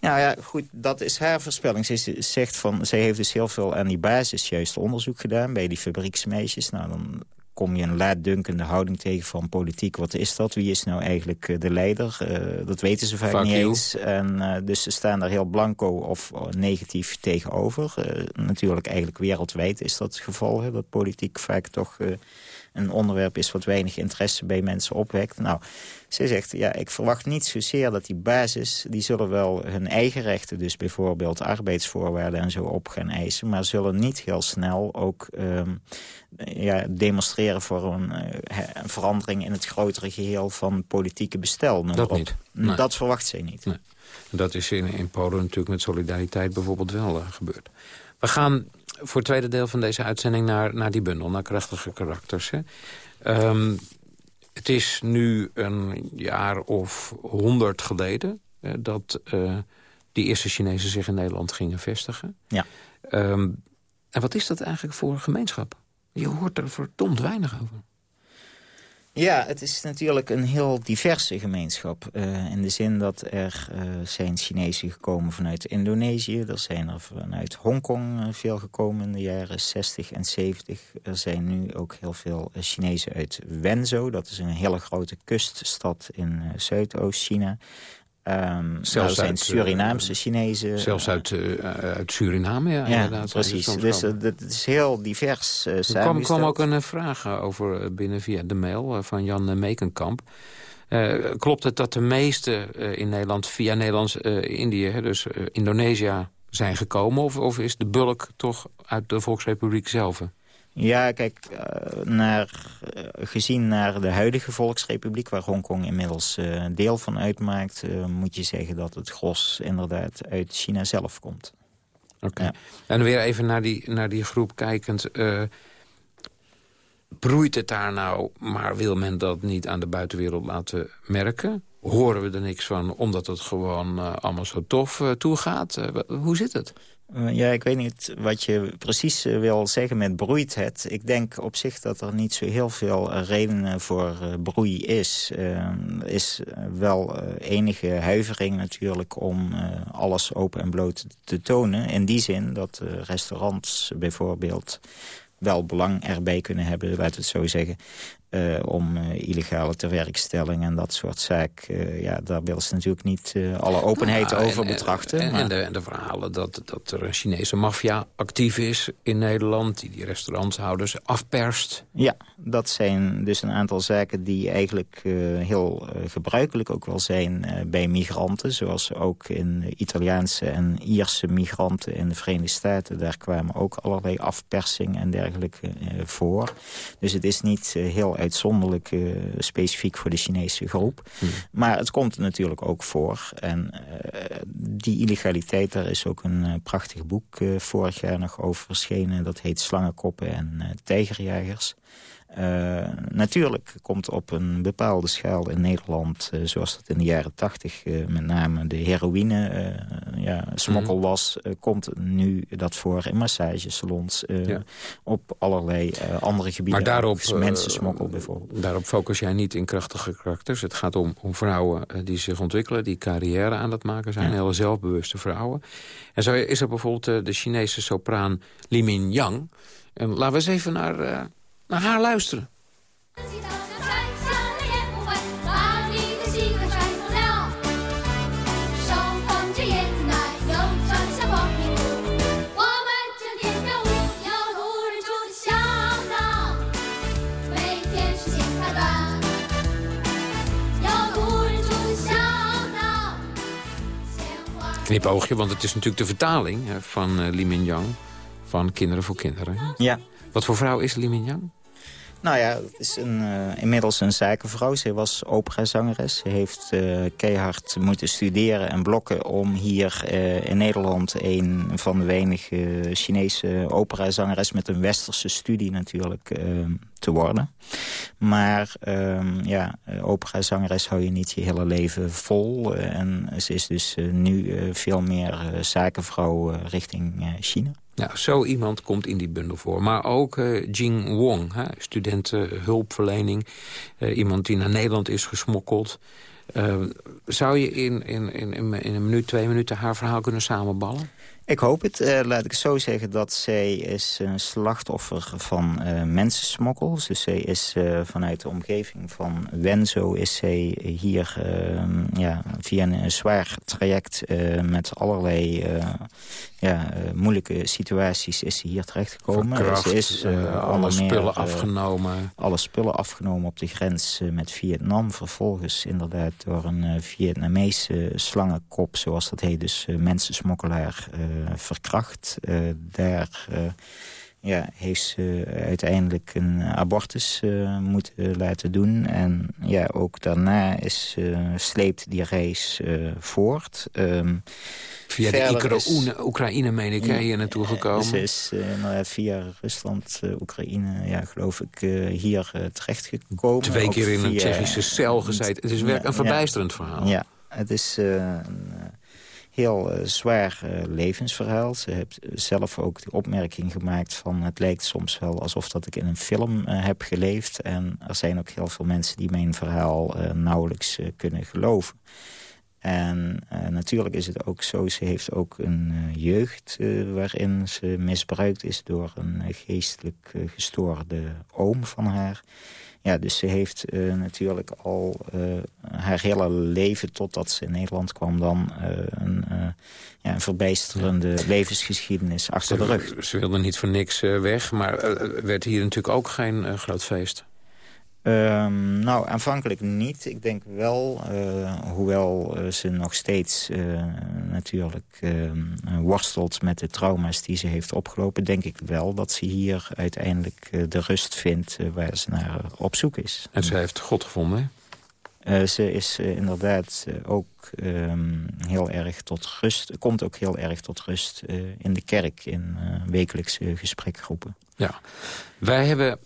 Nou ja, goed, dat is haar voorspelling. Ze zegt van, zij heeft dus heel veel aan die basis juist onderzoek gedaan... bij die fabrieksmeisjes. Nou, dan kom je een laatdunkende houding tegen van politiek. Wat is dat? Wie is nou eigenlijk de leider? dat weten ze vaak niet eens. En, dus ze staan daar heel blanco of negatief tegenover. natuurlijk eigenlijk wereldwijd is dat het geval. Hè, dat politiek vaak toch een onderwerp is wat weinig interesse bij mensen opwekt. Nou, ze zegt, ja, ik verwacht niet zozeer dat die basis... die zullen wel hun eigen rechten, dus bijvoorbeeld arbeidsvoorwaarden en zo op gaan eisen... maar zullen niet heel snel ook ehm, ja, demonstreren voor een, eh, een, verandering... in het grotere geheel van politieke bestel. Dat niet. Dat verwacht zij niet. Nee. Dat is in, in Polen natuurlijk met solidariteit bijvoorbeeld wel uh, gebeurd. We gaan voor het tweede deel van deze uitzending naar, naar die bundel, naar krachtige karakters. Hè. Ehm, het is nu een jaar of honderd geleden dat uh, die eerste Chinezen zich in Nederland gingen vestigen. Ja. Ehm, en wat is dat eigenlijk voor een gemeenschap? Je hoort er verdomd weinig over. Ja, het is natuurlijk een heel diverse gemeenschap. Uh, in de zin dat er uh, zijn Chinezen gekomen vanuit Indonesië. Er zijn er vanuit Hongkong uh, veel gekomen in de jaren 60 en 70. Er zijn nu ook heel veel Chinezen uit Wenzhou. Dat is een hele grote kuststad in Zuidoost-China. Um, zelfs zijn uit, Surinaamse Chinezen. Zelfs uit, uh, uit Suriname, ja, ja inderdaad. precies. Dus uh, dat is heel divers uh, Er kwam, kwam ook een vraag over binnen via de mail van Jan Mekenkamp. klopt het dat de meeste in Nederland via Nederlands-Indië, dus Indonesië, zijn gekomen? Of, of is de bulk toch uit de Volksrepubliek zelf? Ja, kijk, eh, naar, eh, gezien naar de huidige Volksrepubliek... waar Hongkong inmiddels uh, deel van uitmaakt... moet je zeggen dat het gros inderdaad uit China zelf komt. Oké. En weer even naar die, naar die groep kijkend... broeit het daar nou, maar wil men dat niet aan de buitenwereld laten merken? Horen we er niks van, omdat het gewoon allemaal zo tof toegaat? hoe zit het? Eh, ja, ik weet niet wat je precies eh, wil zeggen met broeit het. Ik denk op zich dat er niet zo heel veel redenen voor uh, broei is. Er is wel enige huivering natuurlijk om alles open en bloot te tonen. In die zin dat restaurants bijvoorbeeld wel belang erbij kunnen hebben, laten we het zo zeggen. Uh, om uh, illegale tewerkstelling en dat soort zaak. Uh, ja, daar willen ze natuurlijk niet alle openheid nou, over betrachten. En, en, de, en, de, verhalen dat, dat er een Chinese maffia actief is in Nederland... die die restaurantshouders afperst. Ja, dat zijn dus een aantal zaken die eigenlijk heel gebruikelijk ook wel zijn bij migranten. Zoals ook in Italiaanse en Ierse migranten in de Verenigde Staten. Daar kwamen ook allerlei afpersing en dergelijke voor. Dus het is niet heel uitzonderlijk uh, specifiek voor de Chinese groep. Hmm. Maar het komt er natuurlijk ook voor. En uh, die illegaliteit, daar is ook een uh, prachtig boek vorig jaar nog over verschenen. Dat heet Slangenkoppen en Tijgerjagers. Uh, natuurlijk komt op een bepaalde schaal in Nederland... Uh, zoals dat in de jaren tachtig uh, met name de heroïne ja, smokkel mhm. was... komt nu dat voor in massagesalons... Ja. op allerlei andere gebieden. Maar daarop, mensensmokkel bijvoorbeeld. Daarop focus jij niet in krachtige karakters. Het gaat om, om vrouwen die zich ontwikkelen... die carrière aan het maken zijn. Ja. Hele zelfbewuste vrouwen. En zo is er bijvoorbeeld de Chinese sopraan Li Min Yang... En laten we eens even naar naar haar luisteren. knipoogje, want het is natuurlijk de vertaling van uh, Li Mingyang van Kinderen voor Kinderen. Ja. Wat voor vrouw is Li Mingyang? Nou ja, het is een, uh, inmiddels een zakenvrouw. Ze was operazangeres. Ze heeft uh, keihard moeten studeren en blokken... om hier uh, in Nederland een van de weinige Chinese operazangeres... met een westerse studie natuurlijk te worden. Maar um, ja, operazangeres hou je niet je hele leven vol. en ze is dus nu veel meer zakenvrouw richting China. Nou, zo iemand komt in die bundel voor. Maar ook uh, Jing Wong, hè, studentenhulpverlening. Uh, iemand die naar Nederland is gesmokkeld. Uh, zou je in, in, in, in een minuut, twee minuten haar verhaal kunnen samenballen? Ik hoop het. Uh, laat ik zo zeggen dat zij is een slachtoffer van uh, mensensmokkel. Dus zij is uh, vanuit de omgeving van Wenzo is zij hier ehm, ja, via een zwaar traject met allerlei ja, moeilijke situaties is ze hier terechtgekomen. Verkracht, ze is alle spullen afgenomen. Alle spullen afgenomen op de grens met Vietnam. Vervolgens inderdaad door een Vietnamese slangenkop, zoals dat heet, dus mensensmokkelaar eh, verkracht. Eh, daar eh, ja, heeft ze uiteindelijk een abortus moeten laten doen. En ja, ook daarna is, sleept die reis voort. Um, via de Oekraïne, Oekraïne, meen ik, hier naartoe gekomen? Ze is uh, via Rusland, uh, Oekraïne, ja, geloof ik, uh, hier terechtgekomen. Twee keer in een Tsjechische cel gezeten. Het is werk een verbijsterend verhaal. Ja, het is een heel uh, zwaar uh, levensverhaal. Ze heeft zelf ook de opmerking gemaakt van... het lijkt soms wel alsof dat ik in een film heb geleefd. En er zijn ook heel veel mensen die mijn verhaal nauwelijks kunnen geloven. En natuurlijk is het ook zo, ze heeft ook een jeugd... waarin ze misbruikt is door een geestelijk gestoorde oom van haar... Ja, dus ze heeft uh, natuurlijk al uh, haar hele leven totdat ze in Nederland kwam... dan uh, een, ja, een verbijsterende levensgeschiedenis achter de rug. Ze wilde niet voor niks weg, maar werd hier natuurlijk ook geen groot feest. Um, nou, aanvankelijk niet. Ik denk wel, uh, hoewel uh, ze nog steeds uh, natuurlijk ehm, worstelt met de trauma's die ze heeft opgelopen... denk ik wel dat ze hier uiteindelijk de rust vindt waar ze naar op zoek is. En ze heeft God gevonden, uh, ze is inderdaad ook um, heel erg tot rust, komt ook heel erg tot rust in de kerk in wekelijkse gesprekgroepen. Ja, wij hebben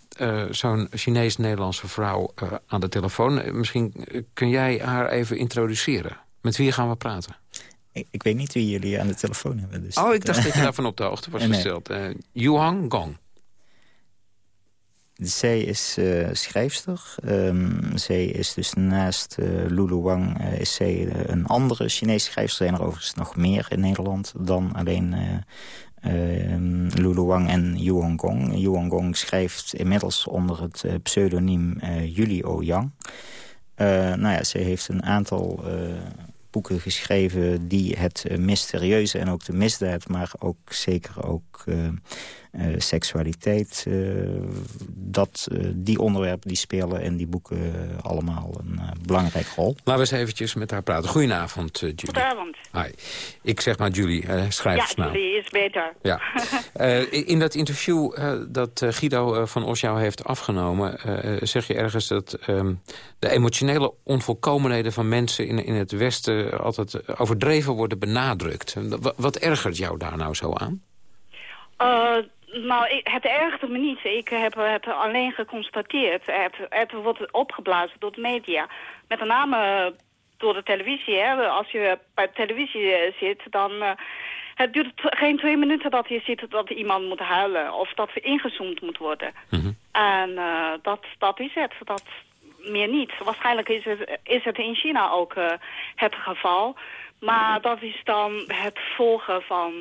zo'n Chinees-Nederlandse vrouw aan de telefoon. Misschien kun jij haar even introduceren. Met wie gaan we praten? Ik, ik weet niet wie jullie aan de telefoon hebben. Dus oh, ik dacht dat je daarvan op de hoogte was gesteld. Nee. Yuhang Gong. Zij is uh, schrijfster. Um, zij is dus naast uh, Lulu Wang uh, is zij een andere Chinese schrijfster. Er zijn er overigens nog meer in Nederland dan alleen ehm, Lulu Wang en Yuan Gong. Yuan Gong schrijft inmiddels onder het pseudoniem Julie O. Yang. nou ja, zij heeft een aantal boeken geschreven die het mysterieuze en ook de misdaad... maar ook zeker ook seksualiteit. Uh, dat, uh, die onderwerpen die spelen in die boeken allemaal een belangrijke rol. Laten we eens eventjes met haar praten. Goedenavond, Julie. Goedenavond. Hi. Ik zeg maar Julie, schrijversnaam. Ja, Julie is beter. Ja. in dat interview dat Guido van Osjou heeft afgenomen... zeg je ergens dat um, de emotionele onvolkomenheden van mensen in, in het Westen... altijd overdreven worden benadrukt. Wat, wat ergert jou daar nou zo aan? Uh, nou, ik, het ergerde me niet. Ik heb het alleen geconstateerd. Het, het wordt opgeblazen door de media. Met name door de televisie. Hè. Als je bij televisie eh, zit, dan... Uh, het duurt geen twee minuten dat je ziet dat iemand moet huilen. Of dat er ingezoomd moet worden. Mhm. En uh, dat, dat is het. Dat, meer niet. Waarschijnlijk is het, is het in China ook uh, het geval. Maar dat is dan het volgen van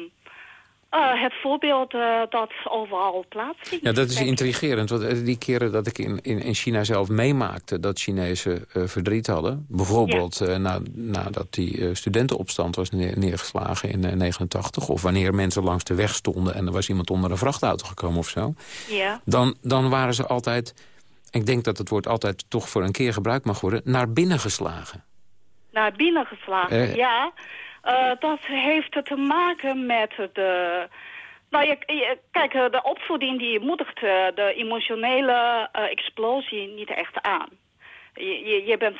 uh, het voorbeeld uh, dat overal plaatsvindt. Ja, dat is intrigerend. Want eh, die keren dat ik in, in, in China zelf meemaakte... dat Chinezen uh, verdriet hadden. Bijvoorbeeld ja. na, nadat die studentenopstand was neer, neergeslagen in 89... of wanneer mensen langs de weg stonden... en er was iemand onder een vrachtauto gekomen of zo. Ja. Dan, dan waren ze altijd... ik denk dat het woord altijd toch voor een keer gebruikt mag worden... naar binnen geslagen. Naar binnen geslagen, ja... Uh, dat heeft te maken met de... Nou, je, je, kijk, de opvoeding die moedigt de emotionele uh, explosie niet echt aan. Je, je, je bent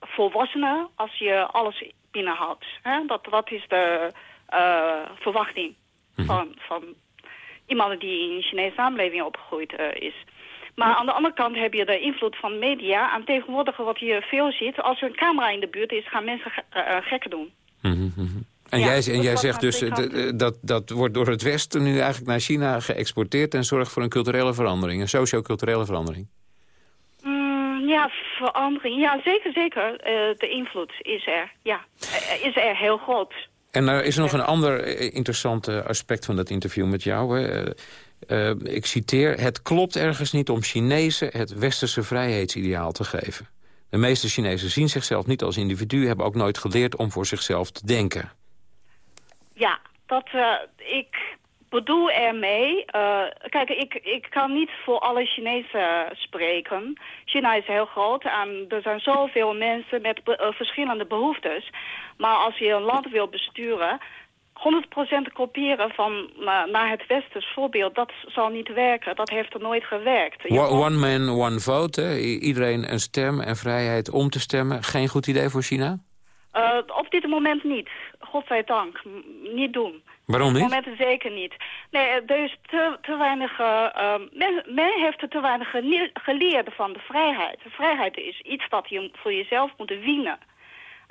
volwassene als je alles binnenhoudt. Hè? Dat, dat is de uh, verwachting mm -hmm. van, van iemand die in de Chinese samenleving opgegroeid is. Maar aan de andere kant heb je de invloed van media. En tegenwoordig wat je veel ziet, als er een camera in de buurt is, gaan mensen gekken doen. Mm -hmm. En ja, jij, en jij zegt dus, dat, dat wordt door het Westen nu eigenlijk naar China geëxporteerd... en zorgt voor een culturele verandering, een socio-culturele verandering? Mm, ja, verandering. Ja, zeker, zeker. Uh, de invloed is er, ja. Uh, is er heel groot. En er is nog een ander interessant aspect van dat interview met jou. ik citeer, het klopt ergens niet om Chinezen het westerse vrijheidsideaal te geven. De meeste Chinezen zien zichzelf niet als individu... hebben ook nooit geleerd om voor zichzelf te denken. Ja, dat, uh, ik bedoel ermee... Uh, kijk, ik, ik kan niet voor alle Chinezen spreken. China is heel groot en er zijn zoveel mensen met uh, verschillende behoeftes. Maar als je een land wil besturen... 100% kopiëren van naar het westers voorbeeld, dat zal niet werken. Dat heeft er nooit gewerkt. One man, one vote. Iedereen een stem en vrijheid om te stemmen. Geen goed idee voor China? Uh, op dit moment niet. Godzijdank. Niet doen. Waarom niet? Op dit moment zeker niet. Nee, er is te, te weinig... Uh, men, men, heeft te weinig geleerd van de vrijheid. De vrijheid is iets dat je voor jezelf moet winnen.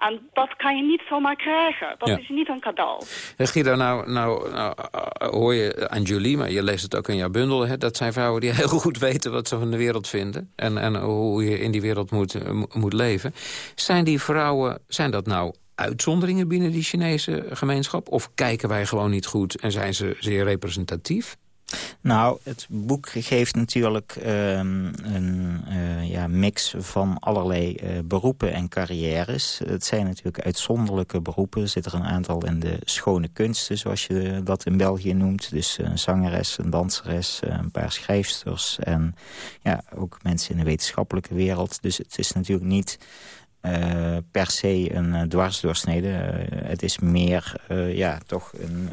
En dat kan je niet zomaar krijgen. Dat is niet een cadeau. Guido, nou, nou, nou uh, hoor je aan Julie, maar je leest het ook in jouw bundel... Hè, dat zijn vrouwen die heel goed weten wat ze van de wereld vinden... en, en hoe je in die wereld moet, uh, moet leven. Zijn die vrouwen, zijn dat nou uitzonderingen binnen die Chinese gemeenschap? Of kijken wij gewoon niet goed en zijn ze zeer representatief? Nou, het boek geeft natuurlijk um, een uh, ja, mix van allerlei uh, beroepen en carrières. Het zijn natuurlijk uitzonderlijke beroepen. Er zitten een aantal in de schone kunsten, zoals je dat in België noemt. Dus een zangeres, een danseres, een paar schrijfsters... en ja, ook mensen in de wetenschappelijke wereld. Dus het is natuurlijk niet uh, per se een uh, dwarsdoorsnede. Uh, het is meer ja, toch een,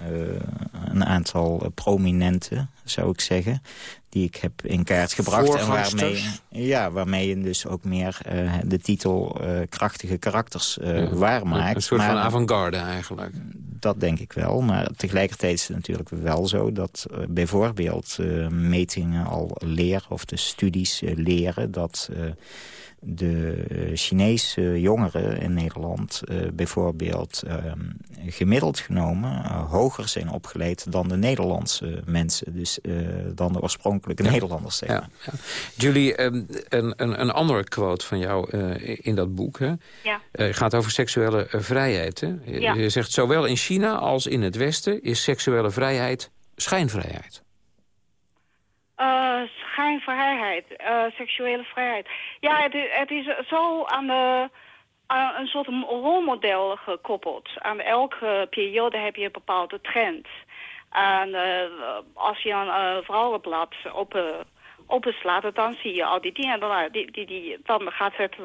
een aantal prominenten, zou ik zeggen... die ik heb in kaart gebracht. En waarmee, ja, waarmee je dus ook meer de titel krachtige karakters ja, waarmaakt. Een soort van avant-garde eigenlijk. Dat denk ik wel, maar tegelijkertijd is het natuurlijk wel zo... dat bijvoorbeeld metingen al leren, of de studies leren... dat de Chinese jongeren in Nederland uh, bijvoorbeeld uh, gemiddeld genomen uh, hoger zijn opgeleid dan de Nederlandse mensen. Dus dan de oorspronkelijke ja. Nederlanders. Zeg maar. ja, ja. Julie, um, een, een, een andere quote van jou in dat boek hè? Ja. gaat over seksuele vrijheid. Hè? Ja. Je zegt zowel in China als in het Westen is seksuele vrijheid schijnvrijheid. Uh, schijnvrijheid, uh, seksuele vrijheid. Ja, het, het is zo aan, de, aan een soort rolmodel gekoppeld. Aan elke periode heb je een bepaalde trend. En uh, als je een vrouwenblad op, openslaat, dan zie je al die dingen. Dan, die, die, die, dan gaat het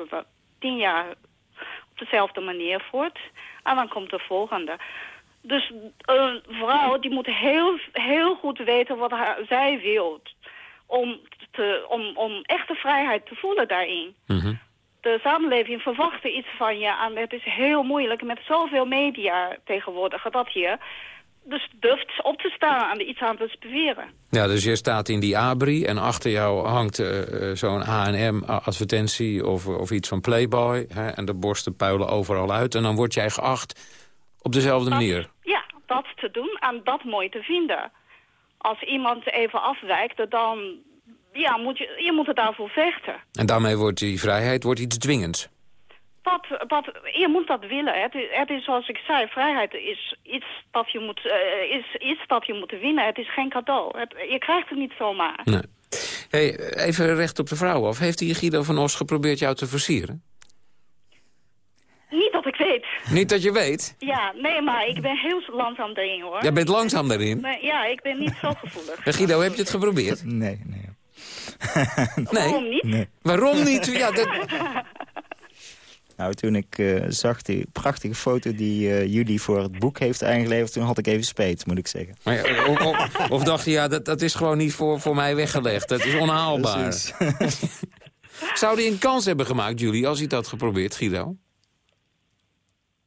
tien jaar op dezelfde manier voort. En dan komt de volgende. Dus een vrouw die moet heel, heel goed weten wat zij wil om, te, om, om echte vrijheid te voelen daarin. Mhm. De samenleving verwacht iets van je en het is heel moeilijk met zoveel media tegenwoordig dat je dus durft op te staan en er iets aan te beweren. Ja, dus je staat in die abri en achter jou hangt uh, zo'n H&M-advertentie of, of iets van Playboy. Hè, en de borsten puilen overal uit. En dan word jij geacht op dezelfde manier. Ja, dat te doen en dat mooi te vinden als iemand even afwijkt, dan ja, moet je, je moet er daarvoor vechten. En daarmee wordt die vrijheid wordt iets dwingends. Dat, dat, je moet dat willen. Het is, het is zoals ik zei, vrijheid is iets dat je moet, uh, is iets dat je moet winnen. Het is geen cadeau. Het, je krijgt het niet zomaar. Nee. Hey, even recht op de vrouw af. Heeft die Guido van Os geprobeerd jou te versieren? Niet dat ik weet. Niet dat je weet? Ja, nee, maar ik ben heel langzaam daarin, hoor. Jij bent langzaam daarin? Nee, ja, ik ben niet zo gevoelig. Guido, heb je het geprobeerd? Nee, nee. nee? Waarom niet? Nee. Waarom niet? Ja, dat... Nou, toen ik uh, zag die prachtige foto die uh, jullie voor het boek heeft aangeleverd... toen had ik even spijt, moet ik zeggen. Maar ja, of, of, of, dacht je, ja, dat, dat is gewoon niet voor, voor mij weggelegd. Dat is onhaalbaar. Zou hij een kans hebben gemaakt, jullie, als hij dat had geprobeerd, Guido?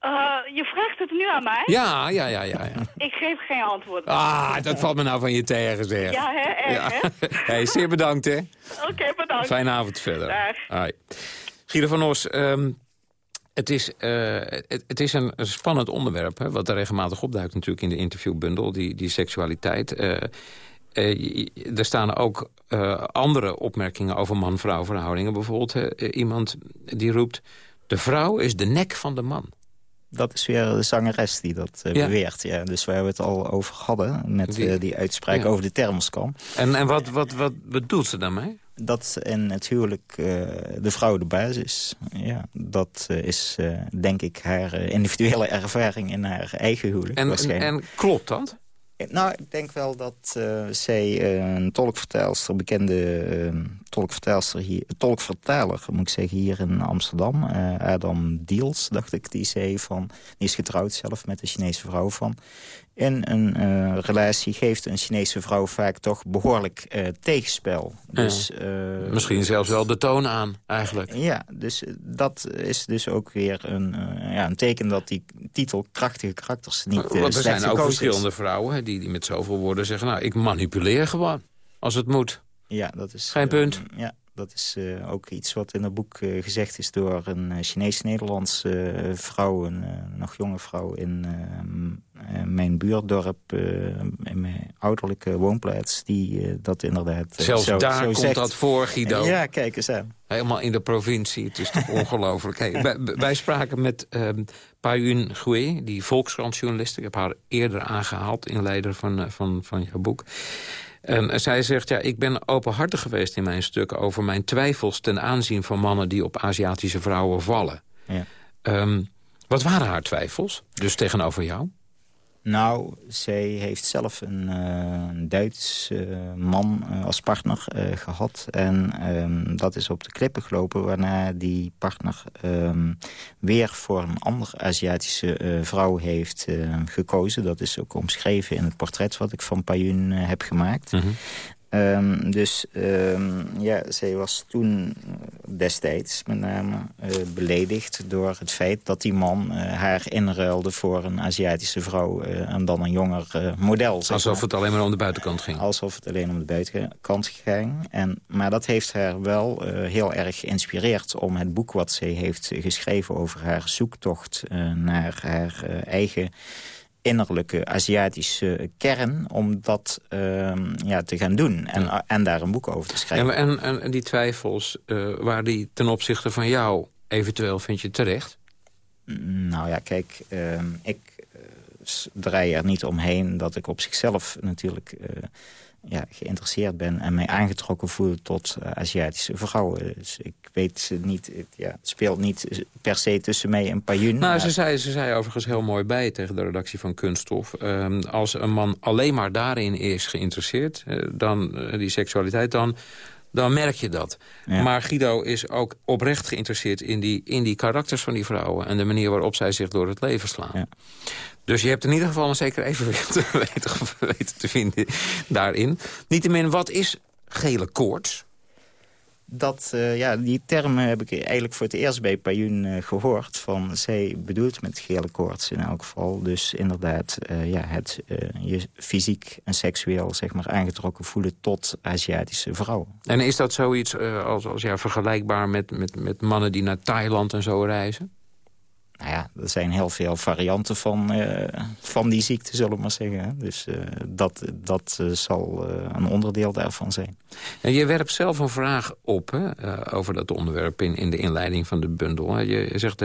Uh, je vraagt het nu aan mij? Ja, ja, ja, ja. ja. Ik geef geen antwoord. Ah, dat valt me nou van je tegen, zeg. Ja, hè? Erg, ja. hè? hey, zeer bedankt, hè? Oké, okay, bedankt. Fijne avond verder. Dag. Guido van Os, um, het is, uh, het, het, is een, spannend onderwerp... Hè, wat er regelmatig opduikt natuurlijk in de interviewbundel, die, die seksualiteit... Uh, uh, er staan ook andere opmerkingen over man-vrouw verhoudingen. Bijvoorbeeld iemand die roept... de vrouw is de nek van de man. Dat is weer de zangeres die dat uh, beweert. Ja. Dus waar we het al over hadden met die, die uitspraak over de thermoskan. En, en wat, wat, wat bedoelt ze daarmee? Dat in het huwelijk de vrouw de basis. Ja, dat is denk ik haar individuele ervaring in haar eigen huwelijk. En, en, en klopt dat? Nou, ik denk wel dat uh, zij uh, een tolkvertelster, bekende uh, hier, tolkvertaler, moet ik zeggen, hier in Amsterdam. Adam Diels, dacht ik, die zei van, die is getrouwd zelf met een Chinese vrouw van. In een uh, relatie geeft een Chinese vrouw vaak toch behoorlijk uh, tegenspel. Dus, uh, Misschien zelfs wel de toon aan, eigenlijk. Ja, dus dat is dus ook weer een, ja, een teken dat die titel krachtige karakters niet Want er zijn ook verschillende vrouwen die, die met zoveel woorden zeggen... nou, ik manipuleer gewoon, als het moet. Ja, dat is... Geen punt. ja, dat is uh, ook iets wat in het boek uh, gezegd is door een uh, Chinees-Nederlandse vrouw, een nog jonge vrouw in mijn buurdorp, in mijn ouderlijke woonplaats, die dat inderdaad Zelfs zo, daar zo komt zegt. dat voor, Guido. Ja, kijk eens aan. Helemaal in de provincie, het is toch ongelooflijk. Hey, wij, wij, spraken met um, Payun Goué, die Volkskrantjournalist. Ik heb haar eerder aangehaald, inleider van, van, van jouw boek. En zij zegt, ja, ik ben openhartig geweest in mijn stukken... over mijn twijfels ten aanzien van mannen die op Aziatische vrouwen vallen. Ja. Um, wat waren haar twijfels, dus tegenover jou? Nou, zij heeft zelf een, uh, Duits uh, man uh, als partner gehad. En um, dat is op de klippen gelopen... waarna die partner um, weer voor een andere Aziatische vrouw heeft gekozen. Dat is ook omschreven in het portret wat ik van Payun heb gemaakt. -hmm. Um, dus um, ja, zij was toen destijds met name uh, beledigd door het feit dat die man uh, haar inruilde voor een Aziatische vrouw uh, en dan een jonger model. Alsof het alleen maar om de buitenkant ging. Alsof het alleen om de buitenkant ging. En, maar dat heeft haar wel heel erg geïnspireerd om het boek wat zij heeft geschreven over haar zoektocht naar haar eigen innerlijke Aziatische kern om dat uh, ja, te gaan doen. En, ja. en daar een boek over te schrijven. En, en, en die twijfels, uh, waar die ten opzichte van jou eventueel vind je terecht? Nou ja, kijk, uh, ik draai er niet omheen dat ik op zichzelf natuurlijk ja, geïnteresseerd ben en mij aangetrokken voel tot uh, Aziatische vrouwen. Dus ik weet niet, het, ja, het speelt niet per se tussen mij en Payun. Nou, ze, zei, ze zei overigens heel mooi bij tegen de redactie van Kunststof. Um, als een man alleen maar daarin is geïnteresseerd, uh, dan, uh, die seksualiteit, dan dan merk je dat. Ja. Maar Guido is ook oprecht geïnteresseerd in die, in die karakters van die vrouwen... en de manier waarop zij zich door het leven slaan. Ja. Dus je hebt in ieder geval een zeker evenwicht weten, weten te vinden daarin. Niettemin, wat is gele koorts? Dat, uh, ja, die term heb ik eigenlijk voor het eerst bij Payun uh, gehoord. Van, zij bedoelt met gele koorts in elk geval. Dus inderdaad uh, ja, het je fysiek en seksueel zeg maar, aangetrokken voelen tot Aziatische vrouwen. En is dat zoiets als, als ja, vergelijkbaar met, met, met mannen die naar Thailand en zo reizen? Nou ja, er zijn heel veel varianten van, uh, van die ziekte, zullen we maar zeggen. Dus uh, dat, dat uh, zal een onderdeel daarvan zijn. En je werpt zelf een vraag op hè, over dat onderwerp in, in de inleiding van de bundel. Je, zegt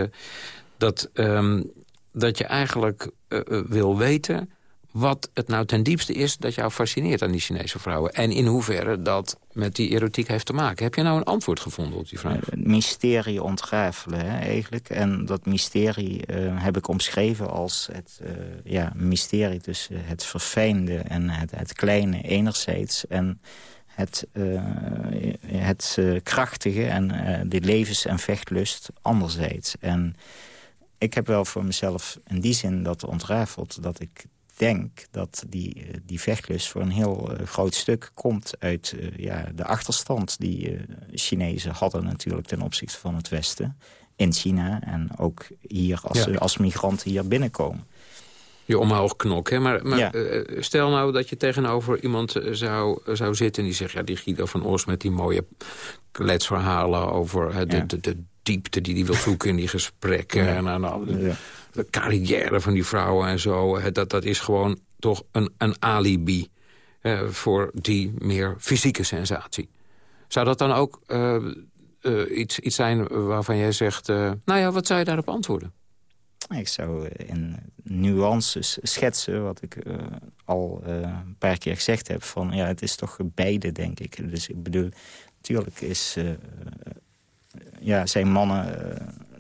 dat, um, dat je eigenlijk wil weten wat het nou ten diepste is dat jou fascineert aan die Chinese vrouwen. En in hoeverre dat met die erotiek heeft te maken. Heb je nou een antwoord gevonden op die vraag? Het mysterie ontrafelen eigenlijk. En dat mysterie uh, heb ik omschreven als het uh, ja, mysterie tussen het verfijnde en het, het kleine enerzijds... en het, het krachtige en de levens- en vechtlust anderzijds. En ik heb wel voor mezelf in die zin dat ontrafeld... dat ik denk dat die, die vechtlust voor een heel uh, groot stuk komt uit uh, ja, de achterstand die uh, Chinezen hadden natuurlijk ten opzichte van het Westen in China en ook hier als, ja. als migranten hier binnenkomen. Je omhoog knok, hè? Maar, maar ja. stel nou dat je tegenover iemand zou, zou zitten... en die zegt, ja, die Guido van Os met die mooie kletsverhalen... over de, ja. de, de, diepte die hij wil zoeken in die gesprekken. En, en, en, de carrière van die vrouwen en zo... dat, dat is gewoon toch een, een alibi eh, voor die meer fysieke sensatie. Zou dat dan ook uh, uh, iets, iets zijn waarvan jij zegt... nou ja, wat zou je daarop antwoorden? Ik zou in nuances schetsen wat ik al een paar keer gezegd heb. Van, ja, het is toch beide, denk ik. Dus ik bedoel, natuurlijk is, ja, zijn mannen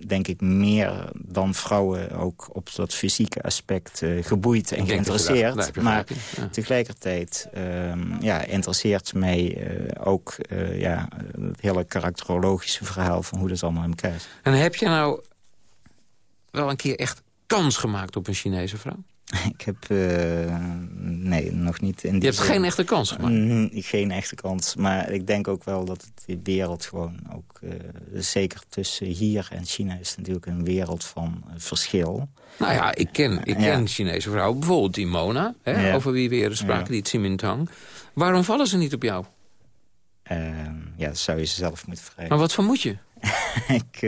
denk ik meer dan vrouwen ook op dat fysieke aspect uh, geboeid en geïnteresseerd. maar tegelijkertijd um, ja, interesseert mij uh, ook uh, ja, het hele karakterologische verhaal van hoe dat allemaal in elkaar is. En heb je nou wel een keer echt kans gemaakt op een Chinese vrouw? Ik heb... Uh, nee, nog niet. In die Je hebt geen echte kans gemaakt? Mm, geen echte kans. Maar ik denk ook wel dat de wereld gewoon ook... Uh, zeker tussen hier en China is natuurlijk een wereld van uh, verschil. Nou ja, ik ken, ik ken Chinese vrouwen. Bijvoorbeeld die Mona, hè, ja. over wie we eerder spraken, die Tsimintang. Waarom vallen ze niet op jou? Ehm, ja, dat zou je ze zelf moeten vragen. Maar wat vermoed je? ik...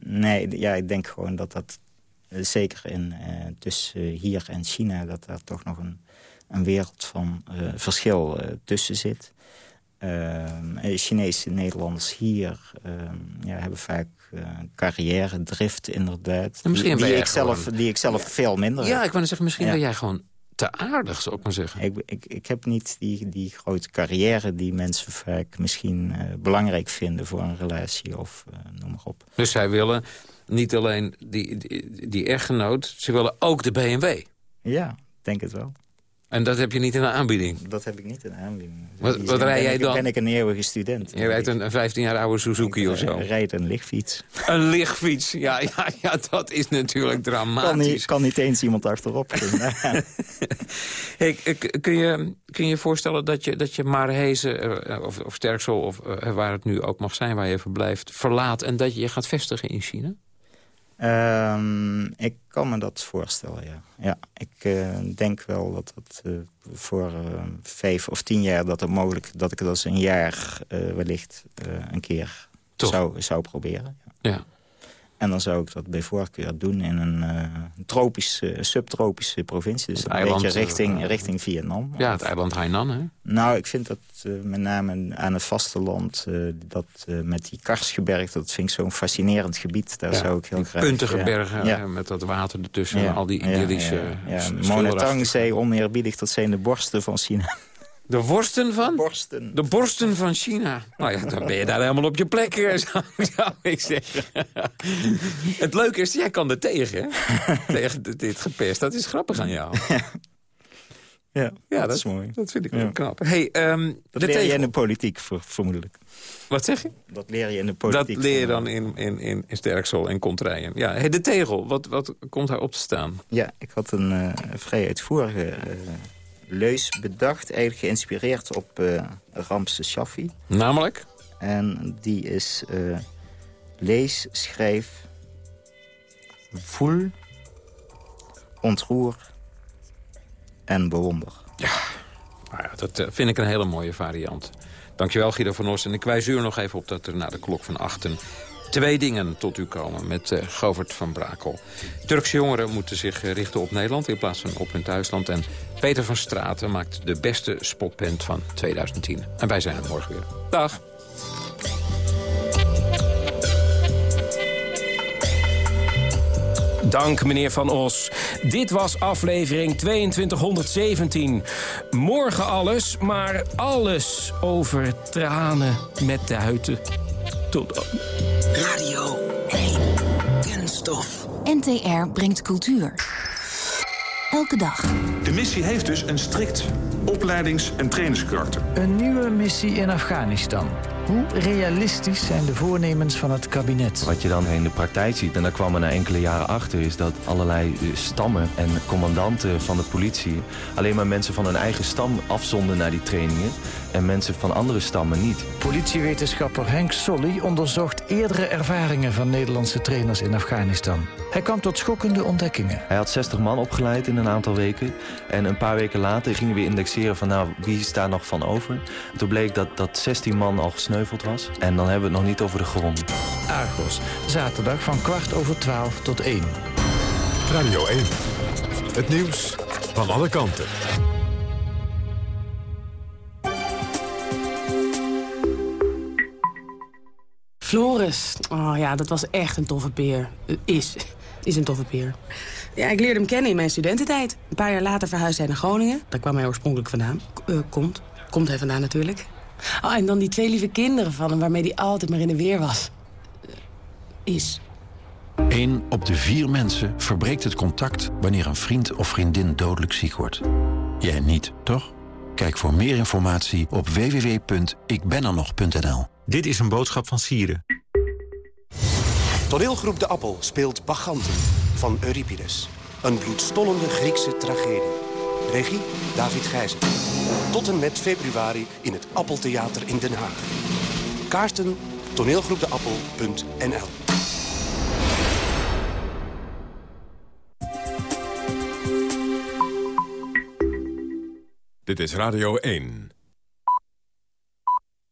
nee, ja, ik denk gewoon dat dat eh, zeker in, uh, tussen hier en China... dat daar toch nog een, een wereld van verschil tussen zit. Chinese Nederlanders hier ja, hebben vaak carrière, drift inderdaad. misschien die, die ik zelf, die ik zelf veel minder Ja, ik wou zeggen, misschien ben jij gewoon te aardig, zou ik maar zeggen. Ik, ik, ik heb niet die, die grote carrière die mensen vaak misschien belangrijk vinden voor een relatie of noem maar op. Dus zij willen niet alleen die, die, die echtgenoot, ze willen ook de BMW. Ja, denk het wel. En dat heb je niet in de aanbieding? Dat heb ik niet in de aanbieding. Wat, wat rij jij dan? ben ik een eeuwige student. Je rijdt een, 15 jaar oude Suzuki ik, of zo? Ik rijd een lichtfiets. Een lichtfiets, ja, ja, ja dat is natuurlijk dramatisch. Kan niet, kan niet eens iemand achterop. hey, kun, je, kun je je voorstellen dat je, dat je Maarhezen, eh, of, of Sterksel... of waar het nu ook mag zijn waar je verblijft, verlaat... en dat je je gaat vestigen in China? Um, ik kan me dat voorstellen, ja. ja ik uh, denk wel dat het uh, voor uh, vijf of tien jaar dat het mogelijk... dat ik dat eens een jaar wellicht een keer zou, zou proberen. Ja. ja. En dan zou ik dat bij voorkeur doen in een uh, tropische, subtropische provincie. Dus een eiland, beetje richting, uh, richting Vietnam. Ja, het eiland Hainan, hè? Nou, ik vind dat uh, met name aan het vasteland... dat met die Karsgebergte, dat vind ik zo'n fascinerend gebied. Daar zou ik heel graag... Puntige bergen ja. met dat water ertussen en al die idyllische... Ja, ja. Monetang zei oneerbiedig, dat zijn de borsten van China. De worsten van? Borsten. De borsten van China. Nou ja, dan ben je daar helemaal op je plek, zou, zou ik zeggen. Het leuke is, jij kan er tegen, tegen dit gepest. Dat is grappig aan jou. Ja, ja dat, is mooi. Dat vind ik wel knap. Hey, um, dat leer je in de politiek, vermoedelijk. Wat zeg je? Dat leer je in de politiek. Dat leer je dan in, in, in, in Sterksel en Contraien. Ja, hey, de tegel, wat, wat komt daar op te staan? Ja, ik had een uh, vrij uitvoerige... Uh, leus bedacht, eigenlijk geïnspireerd op uh, Ramses Shaffi. Namelijk? En die is uh, lees, schrijf, voel, ontroer en bewonder. Ja, nou ja dat uh, vind ik een hele mooie variant. Dankjewel Guido van Os. En ik wijs u er nog even op dat er na de klok van achten twee dingen tot u komen met uh, Govert van Brakel. Turkse jongeren moeten zich eh, richten op Nederland in plaats van op hun thuisland. En Peter van Straten maakt de beste spotpent van 2010. En wij zijn er morgen weer. Dag. Dank, meneer Van Os. Dit was aflevering 2217. Morgen alles, maar alles over tranen met de huiten. Tot dan. Radio 1. Kunststof. NTR brengt cultuur. Elke dag. De missie heeft dus een strikt opleidings- en trainingskarakter. Een nieuwe missie in Afghanistan. Hoe realistisch zijn de voornemens van het kabinet? Wat je dan in de praktijk ziet, en daar kwam er na enkele jaren achter... is dat allerlei eh, stammen en commandanten van de politie... alleen maar mensen van hun eigen stam afzonden naar die trainingen... en mensen van andere stammen niet. Politiewetenschapper Henk Solly onderzocht eerdere ervaringen... van Nederlandse trainers in Afghanistan. Hij kwam tot schokkende ontdekkingen. Hij had 60 man opgeleid in een aantal weken. En een paar weken later gingen we indexeren van... nou, wie is daar nog van over? En toen bleek dat, dat 16 man al gesneuveld was. En dan hebben we het nog niet over de gewonden. Argos, zaterdag van kwart over twaalf tot één. Radio 1, het nieuws van alle kanten. Floris. Oh ja, dat was echt een toffe peer. Is. Is een toffe peer. Ja, ik leerde hem kennen in mijn studententijd. Een paar jaar later verhuisde hij naar Groningen. Daar kwam hij oorspronkelijk vandaan. Uh, komt. Komt hij vandaan natuurlijk. Oh, en dan die twee lieve kinderen van hem waarmee hij altijd maar in de weer was. Is. Eén op de vier mensen verbreekt het contact wanneer een vriend of vriendin dodelijk ziek wordt. Jij niet, toch? Kijk voor meer informatie op www.ikbenernog.nl. Dit is een boodschap van Sieren. Toneelgroep De Appel speelt Baganten van Euripides. Een bloedstollende Griekse tragedie. Regie David Gijzen. Tot en met februari in het Appeltheater in Den Haag. Kaarten toneelgroepdeappel.nl Dit is Radio 1.